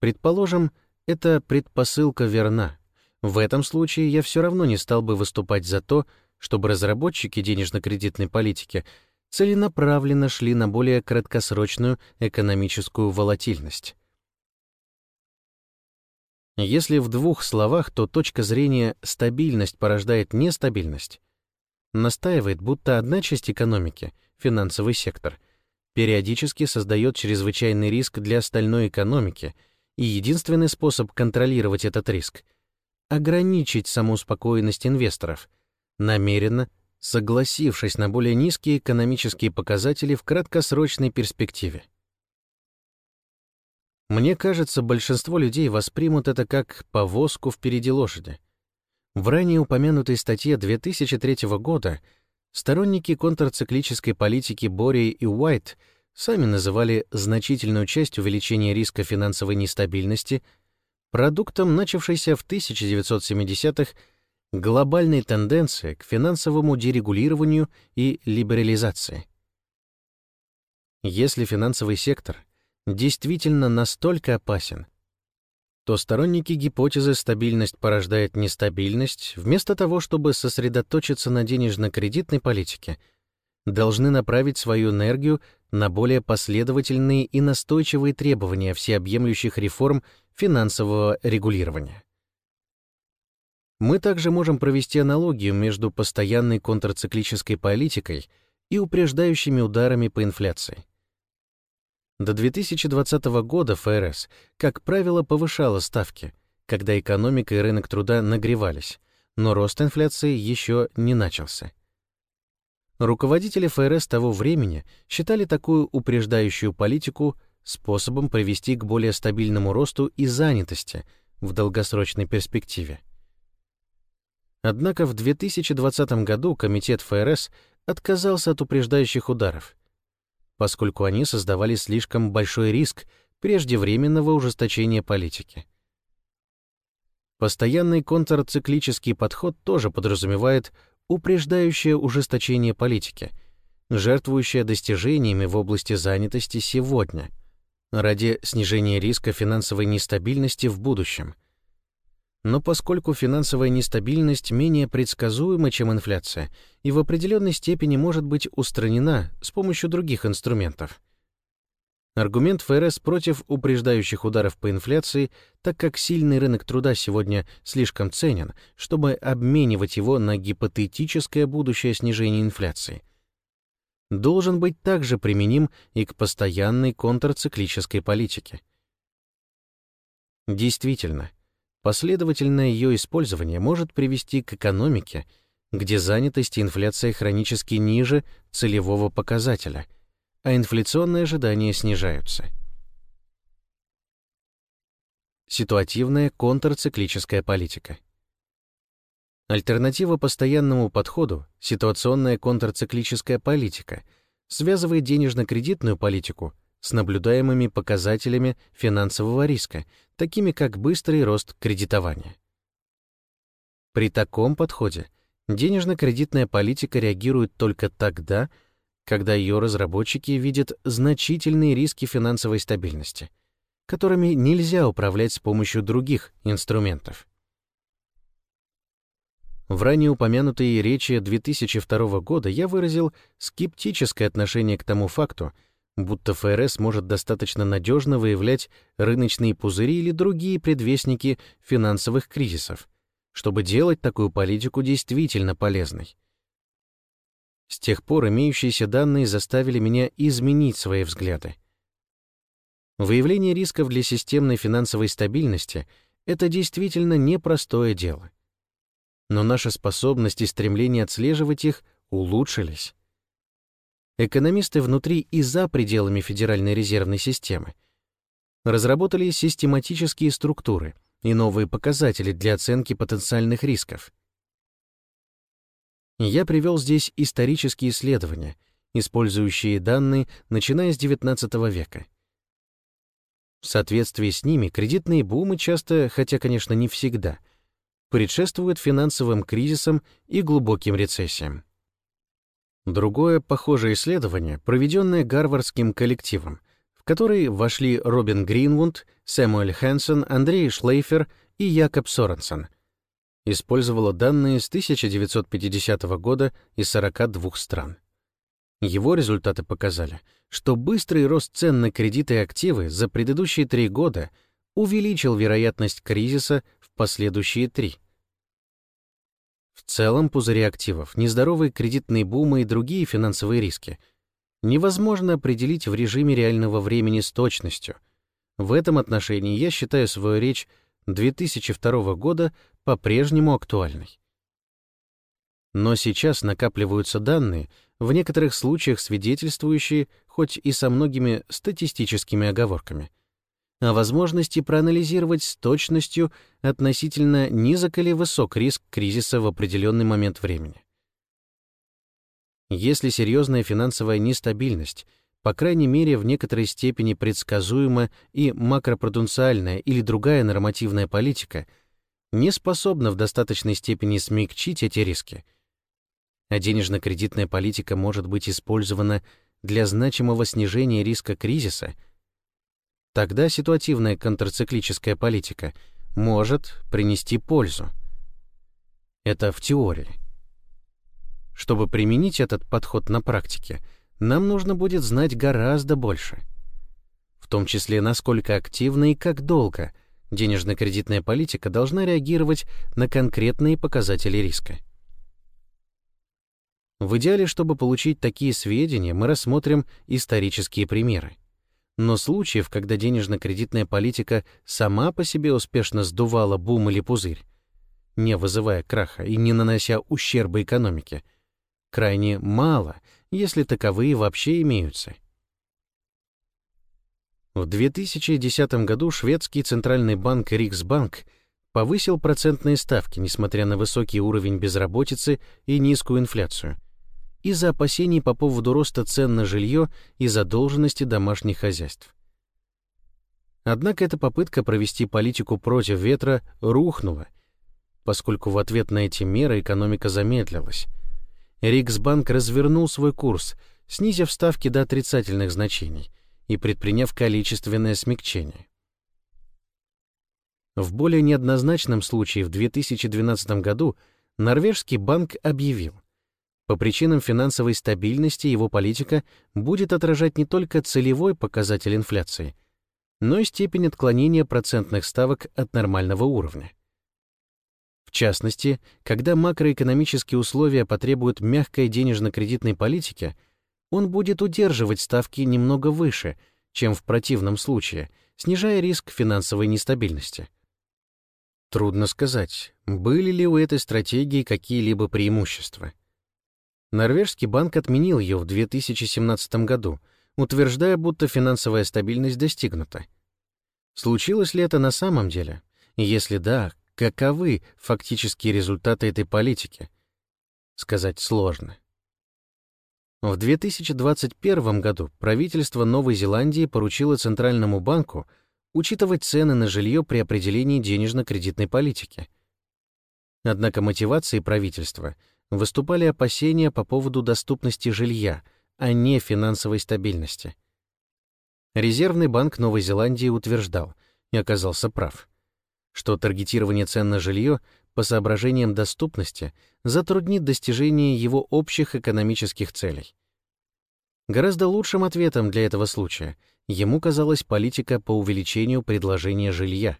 Предположим, эта предпосылка верна. В этом случае я все равно не стал бы выступать за то, чтобы разработчики денежно-кредитной политики целенаправленно шли на более краткосрочную экономическую волатильность. Если в двух словах, то точка зрения «стабильность порождает нестабильность» настаивает, будто одна часть экономики, финансовый сектор, периодически создает чрезвычайный риск для остальной экономики, и единственный способ контролировать этот риск — ограничить самоуспокоенность инвесторов, намеренно согласившись на более низкие экономические показатели в краткосрочной перспективе. Мне кажется, большинство людей воспримут это как повозку впереди лошади. В ранее упомянутой статье 2003 года сторонники контрциклической политики Бори и Уайт сами называли значительную часть увеличения риска финансовой нестабильности продуктом начавшейся в 1970-х глобальной тенденции к финансовому дерегулированию и либерализации. Если финансовый сектор действительно настолько опасен, то сторонники гипотезы «стабильность порождает нестабильность» вместо того, чтобы сосредоточиться на денежно-кредитной политике, должны направить свою энергию на более последовательные и настойчивые требования всеобъемлющих реформ финансового регулирования. Мы также можем провести аналогию между постоянной контрциклической политикой и упреждающими ударами по инфляции. До 2020 года ФРС, как правило, повышала ставки, когда экономика и рынок труда нагревались, но рост инфляции еще не начался. Руководители ФРС того времени считали такую упреждающую политику способом привести к более стабильному росту и занятости в долгосрочной перспективе. Однако в 2020 году Комитет ФРС отказался от упреждающих ударов — поскольку они создавали слишком большой риск преждевременного ужесточения политики. Постоянный контрциклический подход тоже подразумевает упреждающее ужесточение политики, жертвующее достижениями в области занятости сегодня, ради снижения риска финансовой нестабильности в будущем — но поскольку финансовая нестабильность менее предсказуема, чем инфляция, и в определенной степени может быть устранена с помощью других инструментов. Аргумент ФРС против упреждающих ударов по инфляции, так как сильный рынок труда сегодня слишком ценен, чтобы обменивать его на гипотетическое будущее снижение инфляции, должен быть также применим и к постоянной контрциклической политике. Действительно, Последовательное ее использование может привести к экономике, где занятость и инфляция хронически ниже целевого показателя, а инфляционные ожидания снижаются. Ситуативная контрциклическая политика. Альтернатива постоянному подходу, ситуационная контрциклическая политика, связывает денежно-кредитную политику с наблюдаемыми показателями финансового риска, такими как быстрый рост кредитования. При таком подходе денежно-кредитная политика реагирует только тогда, когда ее разработчики видят значительные риски финансовой стабильности, которыми нельзя управлять с помощью других инструментов. В ранее упомянутой речи 2002 года я выразил скептическое отношение к тому факту, будто ФРС может достаточно надежно выявлять рыночные пузыри или другие предвестники финансовых кризисов, чтобы делать такую политику действительно полезной. С тех пор имеющиеся данные заставили меня изменить свои взгляды. Выявление рисков для системной финансовой стабильности — это действительно непростое дело. Но наша способность и стремление отслеживать их улучшились. Экономисты внутри и за пределами Федеральной резервной системы разработали систематические структуры и новые показатели для оценки потенциальных рисков. Я привел здесь исторические исследования, использующие данные, начиная с XIX века. В соответствии с ними кредитные бумы часто, хотя, конечно, не всегда, предшествуют финансовым кризисам и глубоким рецессиям. Другое похожее исследование, проведенное Гарвардским коллективом, в который вошли Робин Гринвунд, Сэмуэль Хэнсон, Андрей Шлейфер и Якоб Соренсон, использовало данные с 1950 года из 42 стран. Его результаты показали, что быстрый рост цен на кредиты и активы за предыдущие три года увеличил вероятность кризиса в последующие три – в целом пузыри активов, нездоровые кредитные бумы и другие финансовые риски невозможно определить в режиме реального времени с точностью. В этом отношении я считаю свою речь 2002 года по-прежнему актуальной. Но сейчас накапливаются данные, в некоторых случаях свидетельствующие, хоть и со многими статистическими оговорками, о возможности проанализировать с точностью относительно низок или высок риск кризиса в определенный момент времени. Если серьезная финансовая нестабильность, по крайней мере в некоторой степени предсказуема и макропруденциальная или другая нормативная политика, не способна в достаточной степени смягчить эти риски, а денежно-кредитная политика может быть использована для значимого снижения риска кризиса — Тогда ситуативная контрциклическая политика может принести пользу. Это в теории. Чтобы применить этот подход на практике, нам нужно будет знать гораздо больше. В том числе, насколько активно и как долго денежно-кредитная политика должна реагировать на конкретные показатели риска. В идеале, чтобы получить такие сведения, мы рассмотрим исторические примеры. Но случаев, когда денежно-кредитная политика сама по себе успешно сдувала бум или пузырь, не вызывая краха и не нанося ущерба экономике, крайне мало, если таковые вообще имеются. В 2010 году шведский центральный банк Риксбанк повысил процентные ставки, несмотря на высокий уровень безработицы и низкую инфляцию – из-за опасений по поводу роста цен на жилье и задолженности домашних хозяйств. Однако эта попытка провести политику против ветра рухнула, поскольку в ответ на эти меры экономика замедлилась. Риксбанк развернул свой курс, снизив ставки до отрицательных значений и предприняв количественное смягчение. В более неоднозначном случае в 2012 году норвежский банк объявил, по причинам финансовой стабильности его политика будет отражать не только целевой показатель инфляции, но и степень отклонения процентных ставок от нормального уровня. В частности, когда макроэкономические условия потребуют мягкой денежно-кредитной политики, он будет удерживать ставки немного выше, чем в противном случае, снижая риск финансовой нестабильности. Трудно сказать, были ли у этой стратегии какие-либо преимущества. Норвежский банк отменил ее в 2017 году, утверждая, будто финансовая стабильность достигнута. Случилось ли это на самом деле? Если да, каковы фактические результаты этой политики? Сказать сложно. В 2021 году правительство Новой Зеландии поручило Центральному банку учитывать цены на жилье при определении денежно-кредитной политики. Однако мотивацией правительства — выступали опасения по поводу доступности жилья, а не финансовой стабильности. Резервный банк Новой Зеландии утверждал, и оказался прав, что таргетирование цен на жилье по соображениям доступности затруднит достижение его общих экономических целей. Гораздо лучшим ответом для этого случая ему казалась политика по увеличению предложения жилья.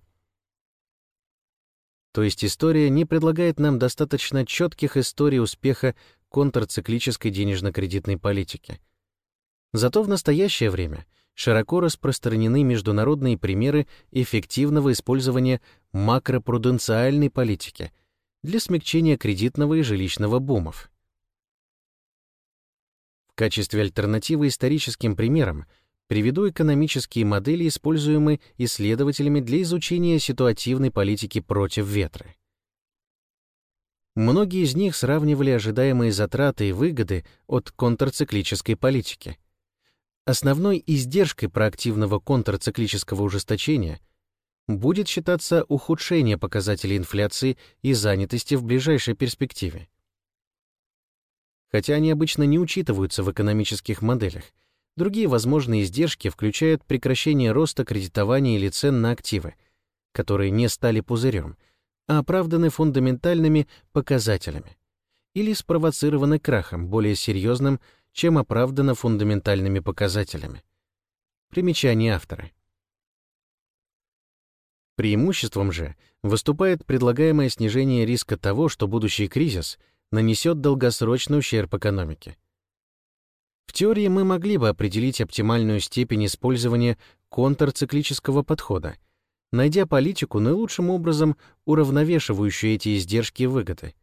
То есть история не предлагает нам достаточно четких историй успеха контрциклической денежно-кредитной политики. Зато в настоящее время широко распространены международные примеры эффективного использования макропруденциальной политики для смягчения кредитного и жилищного бумов. В качестве альтернативы историческим примерам приведу экономические модели, используемые исследователями для изучения ситуативной политики против ветра. Многие из них сравнивали ожидаемые затраты и выгоды от контрциклической политики. Основной издержкой проактивного контрциклического ужесточения будет считаться ухудшение показателей инфляции и занятости в ближайшей перспективе. Хотя они обычно не учитываются в экономических моделях, другие возможные издержки включают прекращение роста кредитования или цен на активы, которые не стали пузырем — а оправданы фундаментальными показателями или спровоцированы крахом более серьезным, чем оправдано фундаментальными показателями. Примечание автора. Преимуществом же выступает предлагаемое снижение риска того, что будущий кризис нанесет долгосрочный ущерб экономике. В теории мы могли бы определить оптимальную степень использования контрциклического подхода — найдя политику наилучшим образом уравновешивающую эти издержки и выгоды.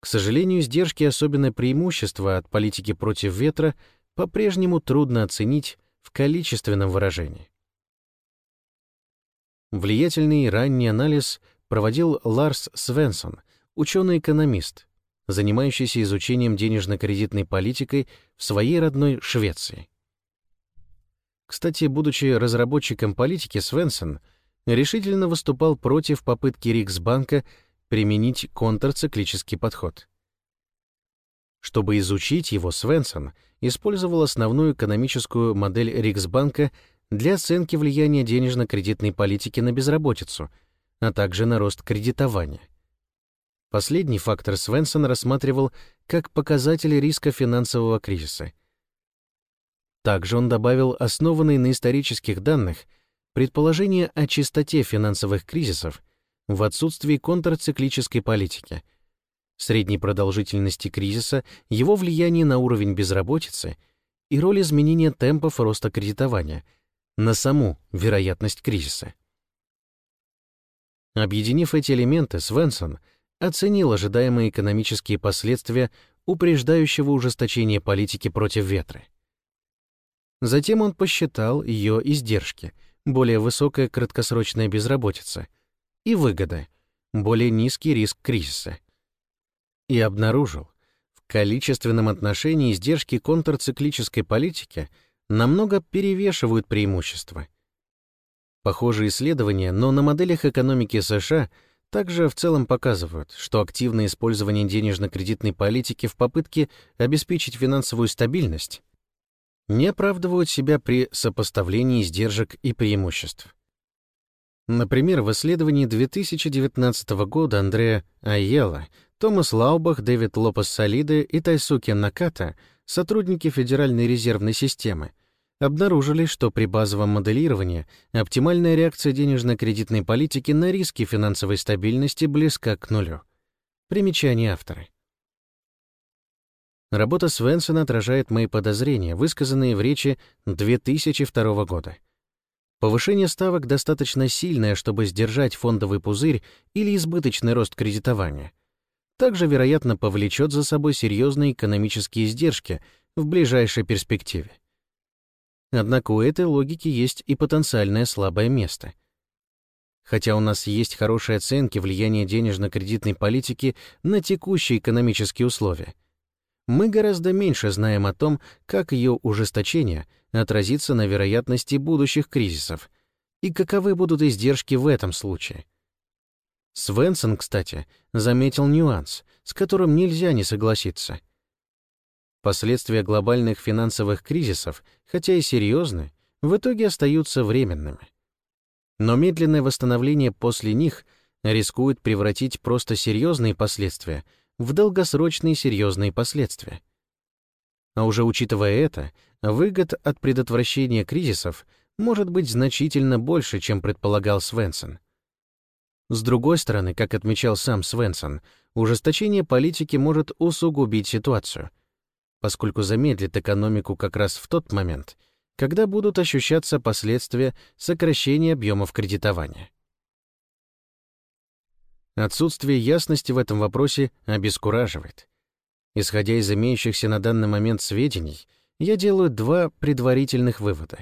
К сожалению, издержки, особенно преимущества от политики против ветра, по-прежнему трудно оценить в количественном выражении. Влиятельный ранний анализ проводил Ларс Свенсон, ученый-экономист, занимающийся изучением денежно-кредитной политикой в своей родной Швеции. Кстати, будучи разработчиком политики, Свенсон решительно выступал против попытки Риксбанка применить контрциклический подход. Чтобы изучить его, Свенсон использовал основную экономическую модель Риксбанка для оценки влияния денежно-кредитной политики на безработицу, а также на рост кредитования. Последний фактор Свенсон рассматривал как показатель риска финансового кризиса — также он добавил основанные на исторических данных предположение о чистоте финансовых кризисов в отсутствии контрциклической политики, средней продолжительности кризиса, его влияние на уровень безработицы и роль изменения темпов роста кредитования на саму вероятность кризиса. Объединив эти элементы, Свенсон оценил ожидаемые экономические последствия упреждающего ужесточения политики против ветра. Затем он посчитал ее издержки, более высокая краткосрочная безработица, и выгоды, более низкий риск кризиса. И обнаружил, в количественном отношении издержки контрциклической политики намного перевешивают преимущества. Похожие исследования, но на моделях экономики США также в целом показывают, что активное использование денежно-кредитной политики в попытке обеспечить финансовую стабильность не оправдывают себя при сопоставлении издержек и преимуществ. Например, в исследовании 2019 года Андреа Айела, Томас Лаубах, Дэвид Лопес Солиде и Тайсуки Наката, сотрудники Федеральной резервной системы, обнаружили, что при базовом моделировании оптимальная реакция денежно-кредитной политики на риски финансовой стабильности близка к нулю. Примечание автора. Работа Свенсона отражает мои подозрения, высказанные в речи 2002 года. Повышение ставок достаточно сильное, чтобы сдержать фондовый пузырь или избыточный рост кредитования. Также, вероятно, повлечет за собой серьезные экономические издержки в ближайшей перспективе. Однако у этой логики есть и потенциальное слабое место. Хотя у нас есть хорошие оценки влияния денежно-кредитной политики на текущие экономические условия — мы гораздо меньше знаем о том, как ее ужесточение отразится на вероятности будущих кризисов и каковы будут издержки в этом случае. Свенсон, кстати, заметил нюанс, с которым нельзя не согласиться. Последствия глобальных финансовых кризисов, хотя и серьезны, в итоге остаются временными. Но медленное восстановление после них рискует превратить просто серьезные последствия в долгосрочные серьезные последствия. А уже учитывая это, выгод от предотвращения кризисов может быть значительно больше, чем предполагал Свенсон. С другой стороны, как отмечал сам Свенсон, ужесточение политики может усугубить ситуацию, поскольку замедлит экономику как раз в тот момент, когда будут ощущаться последствия сокращения объемов кредитования. Отсутствие ясности в этом вопросе обескураживает. Исходя из имеющихся на данный момент сведений, я делаю два предварительных вывода.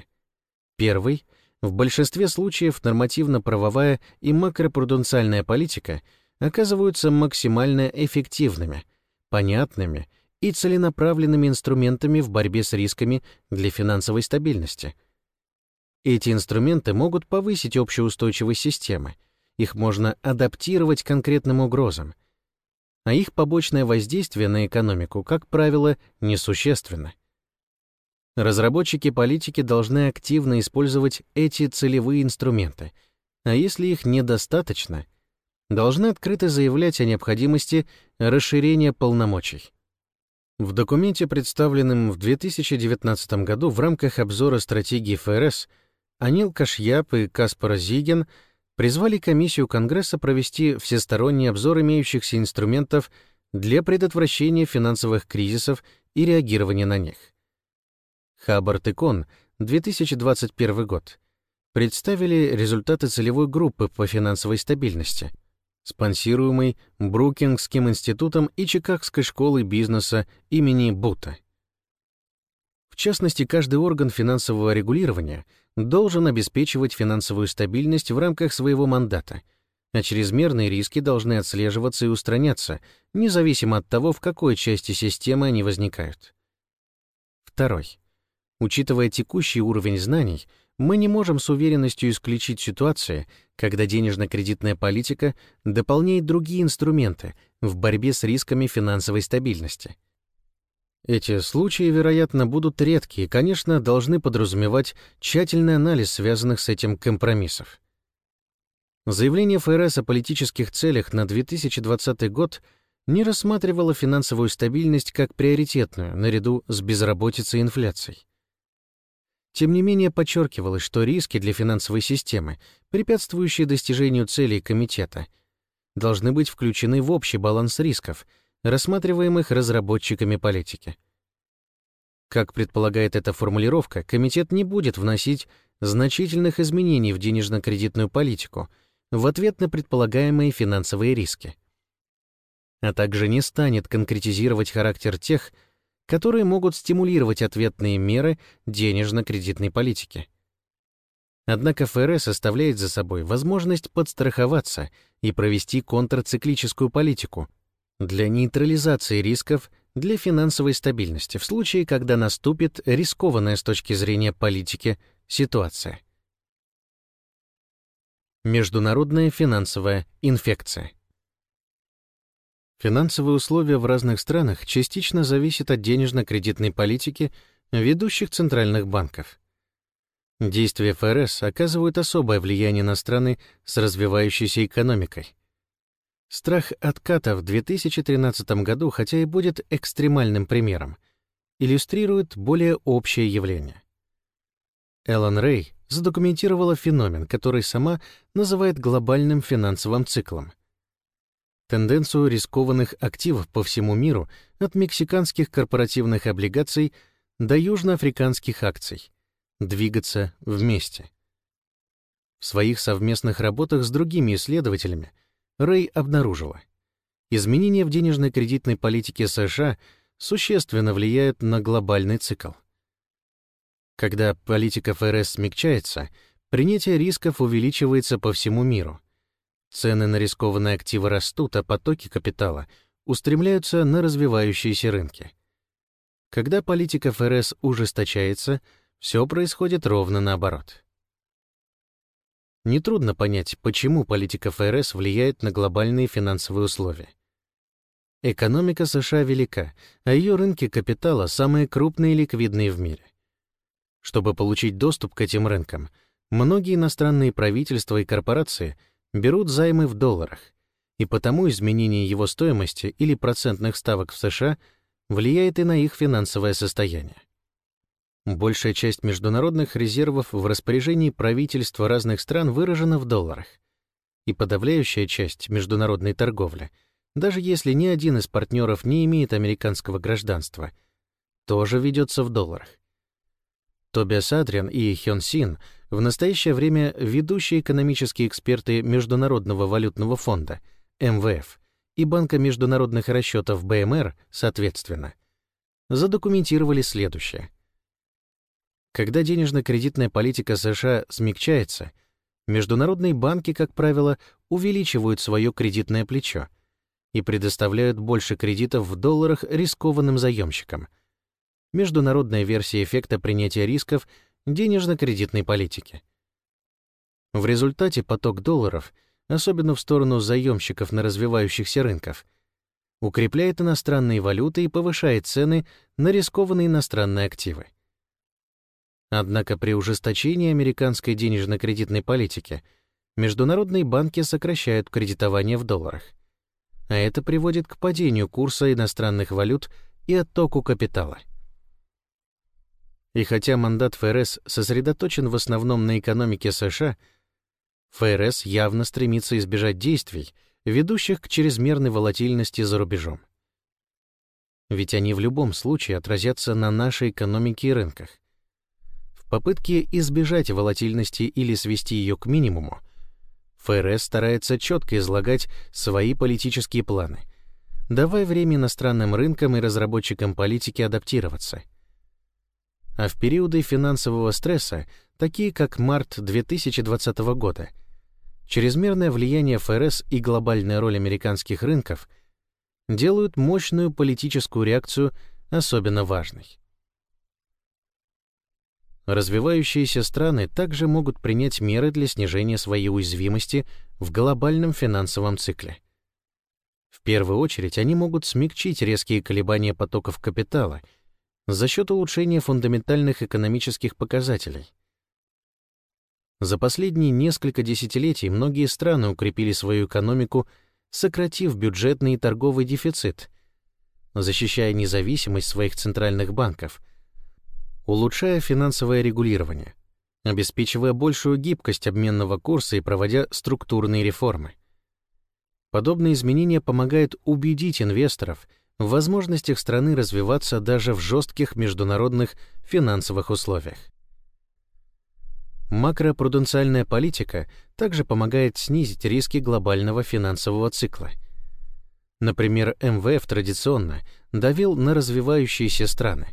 Первый — в большинстве случаев нормативно-правовая и макропруденциальная политика оказываются максимально эффективными, понятными и целенаправленными инструментами в борьбе с рисками для финансовой стабильности. Эти инструменты могут повысить общую устойчивость системы, их можно адаптировать к конкретным угрозам, а их побочное воздействие на экономику, как правило, несущественно. Разработчики политики должны активно использовать эти целевые инструменты, а если их недостаточно, должны открыто заявлять о необходимости расширения полномочий. В документе, представленном в 2019 году в рамках обзора стратегии ФРС, Анил Кашьяп и Каспар Зиген призвали комиссию Конгресса провести всесторонний обзор имеющихся инструментов для предотвращения финансовых кризисов и реагирования на них. Хаббард и Кон, 2021 год, представили результаты целевой группы по финансовой стабильности, спонсируемой Брукингским институтом и Чикагской школой бизнеса имени Бута. В частности, каждый орган финансового регулирования должен обеспечивать финансовую стабильность в рамках своего мандата, а чрезмерные риски должны отслеживаться и устраняться, независимо от того, в какой части системы они возникают. Второй. Учитывая текущий уровень знаний, мы не можем с уверенностью исключить ситуации, когда денежно-кредитная политика дополняет другие инструменты в борьбе с рисками финансовой стабильности. Эти случаи, вероятно, будут редки и, конечно, должны подразумевать тщательный анализ связанных с этим компромиссов. Заявление ФРС о политических целях на 2020 год не рассматривало финансовую стабильность как приоритетную наряду с безработицей и инфляцией. Тем не менее, подчеркивалось, что риски для финансовой системы, препятствующие достижению целей комитета, должны быть включены в общий баланс рисков, рассматриваемых разработчиками политики. Как предполагает эта формулировка, комитет не будет вносить значительных изменений в денежно-кредитную политику в ответ на предполагаемые финансовые риски, а также не станет конкретизировать характер тех, которые могут стимулировать ответные меры денежно-кредитной политики. Однако ФРС оставляет за собой возможность подстраховаться и провести контрциклическую политику для нейтрализации рисков для финансовой стабильности в случае, когда наступит рискованная с точки зрения политики ситуация. Международная финансовая инфекция. Финансовые условия в разных странах частично зависят от денежно-кредитной политики ведущих центральных банков. Действия ФРС оказывают особое влияние на страны с развивающейся экономикой. Страх отката в 2013 году, хотя и будет экстремальным примером, иллюстрирует более общее явление. Эллен Рэй задокументировала феномен, который сама называет глобальным финансовым циклом — тенденцию рискованных активов по всему миру от мексиканских корпоративных облигаций до южноафриканских акций, двигаться вместе. В своих совместных работах с другими исследователями Рэй обнаружила, изменения в денежно-кредитной политике США существенно влияют на глобальный цикл. Когда политика ФРС смягчается, принятие рисков увеличивается по всему миру, Цены на рискованные активы растут, а потоки капитала устремляются на развивающиеся рынки. Когда политика ФРС ужесточается, все происходит ровно наоборот. Нетрудно понять, почему политика ФРС влияет на глобальные финансовые условия. Экономика США велика, а ее рынки капитала самые крупные и ликвидные в мире. Чтобы получить доступ к этим рынкам, многие иностранные правительства и корпорации — берут займы в долларах, и потому изменение его стоимости или процентных ставок в США влияет и на их финансовое состояние. Большая часть международных резервов в распоряжении правительства разных стран выражена в долларах, и подавляющая часть международной торговли, даже если ни один из партнеров не имеет американского гражданства, тоже ведется в долларах. Тобиас Адриан и Хён Син в настоящее время ведущие экономические эксперты Международного валютного фонда, МВФ, и Банка международных расчетов БМР, соответственно, задокументировали следующее. Когда денежно-кредитная политика США смягчается, международные банки, как правило, увеличивают свое кредитное плечо и предоставляют больше кредитов в долларах рискованным заемщикам. Международная версия эффекта принятия рисков денежно-кредитной политики. В результате поток долларов — особенно в сторону заемщиков на развивающихся рынках, укрепляет иностранные валюты и повышает цены на рискованные иностранные активы. Однако при ужесточении американской денежно-кредитной политики международные банки сокращают кредитование в долларах, а это приводит к падению курса иностранных валют и оттоку капитала. И хотя мандат ФРС сосредоточен в основном на экономике США — ФРС явно стремится избежать действий, ведущих к чрезмерной волатильности за рубежом. Ведь они в любом случае отразятся на нашей экономике и рынках. В попытке избежать волатильности или свести ее к минимуму, ФРС старается четко излагать свои политические планы, давая время иностранным рынкам и разработчикам политики адаптироваться. А в периоды финансового стресса, такие как март 2020 года – чрезмерное влияние ФРС и глобальная роль американских рынков делают мощную политическую реакцию особенно важной. Развивающиеся страны также могут принять меры для снижения своей уязвимости в глобальном финансовом цикле. В первую очередь они могут смягчить резкие колебания потоков капитала за счет улучшения фундаментальных экономических показателей – за последние несколько десятилетий многие страны укрепили свою экономику, сократив бюджетный и торговый дефицит, защищая независимость своих центральных банков, улучшая финансовое регулирование, обеспечивая большую гибкость обменного курса и проводя структурные реформы. Подобные изменения помогают убедить инвесторов в возможностях страны развиваться даже в жестких международных финансовых условиях. Макропруденциальная политика также помогает снизить риски глобального финансового цикла. Например, МВФ традиционно давил на развивающиеся страны,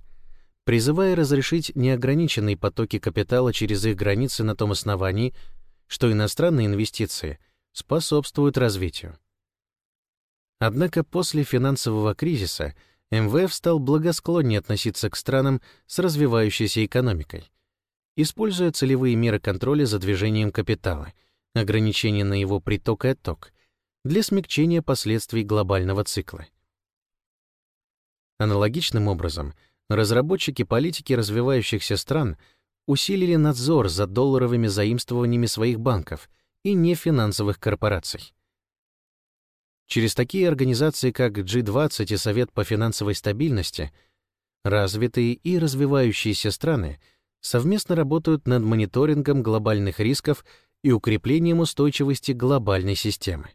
призывая разрешить неограниченные потоки капитала через их границы на том основании, что иностранные инвестиции способствуют развитию. Однако после финансового кризиса МВФ стал благосклоннее относиться к странам с развивающейся экономикой, используя целевые меры контроля за движением капитала, ограничения на его приток и отток, для смягчения последствий глобального цикла. Аналогичным образом, разработчики политики развивающихся стран усилили надзор за долларовыми заимствованиями своих банков и нефинансовых корпораций. Через такие организации, как G20 и Совет по финансовой стабильности, развитые и развивающиеся страны — совместно работают над мониторингом глобальных рисков и укреплением устойчивости глобальной системы.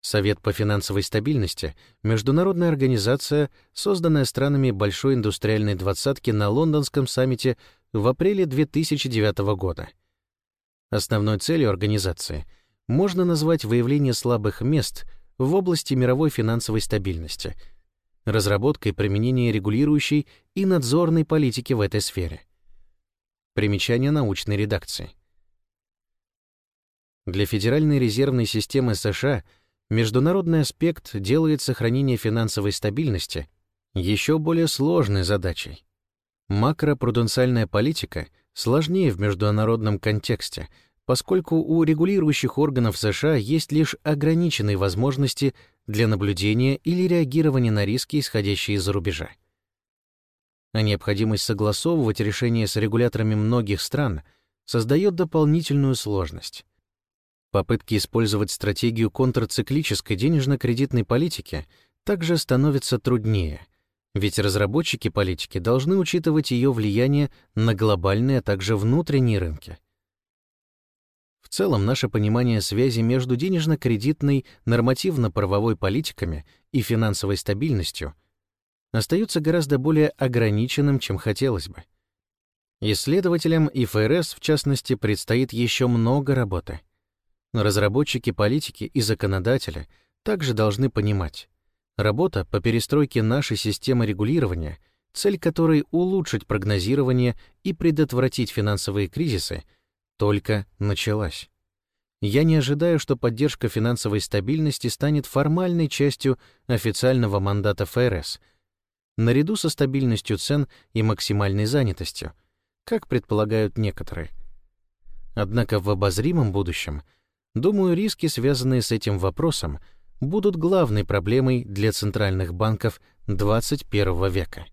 Совет по финансовой стабильности — международная организация, созданная странами Большой индустриальной двадцатки на лондонском саммите в апреле 2009 года. Основной целью организации можно назвать выявление слабых мест в области мировой финансовой стабильности — разработка и применение регулирующей и надзорной политики в этой сфере. Примечание научной редакции. Для Федеральной резервной системы США международный аспект делает сохранение финансовой стабильности еще более сложной задачей. Макропруденциальная политика сложнее в международном контексте, поскольку у регулирующих органов США есть лишь ограниченные возможности для наблюдения или реагирования на риски, исходящие из-за рубежа. А необходимость согласовывать решения с регуляторами многих стран создает дополнительную сложность. Попытки использовать стратегию контрциклической денежно-кредитной политики также становится труднее, ведь разработчики политики должны учитывать ее влияние на глобальные, а также внутренние рынки. В целом, наше понимание связи между денежно-кредитной, нормативно-правовой политиками и финансовой стабильностью остается гораздо более ограниченным, чем хотелось бы. Исследователям и ФРС, в частности, предстоит еще много работы. Разработчики политики и законодатели также должны понимать, работа по перестройке нашей системы регулирования, цель которой улучшить прогнозирование и предотвратить финансовые кризисы, только началась. Я не ожидаю, что поддержка финансовой стабильности станет формальной частью официального мандата ФРС, наряду со стабильностью цен и максимальной занятостью, как предполагают некоторые. Однако в обозримом будущем, думаю, риски, связанные с этим вопросом, будут главной проблемой для центральных банков 21 века.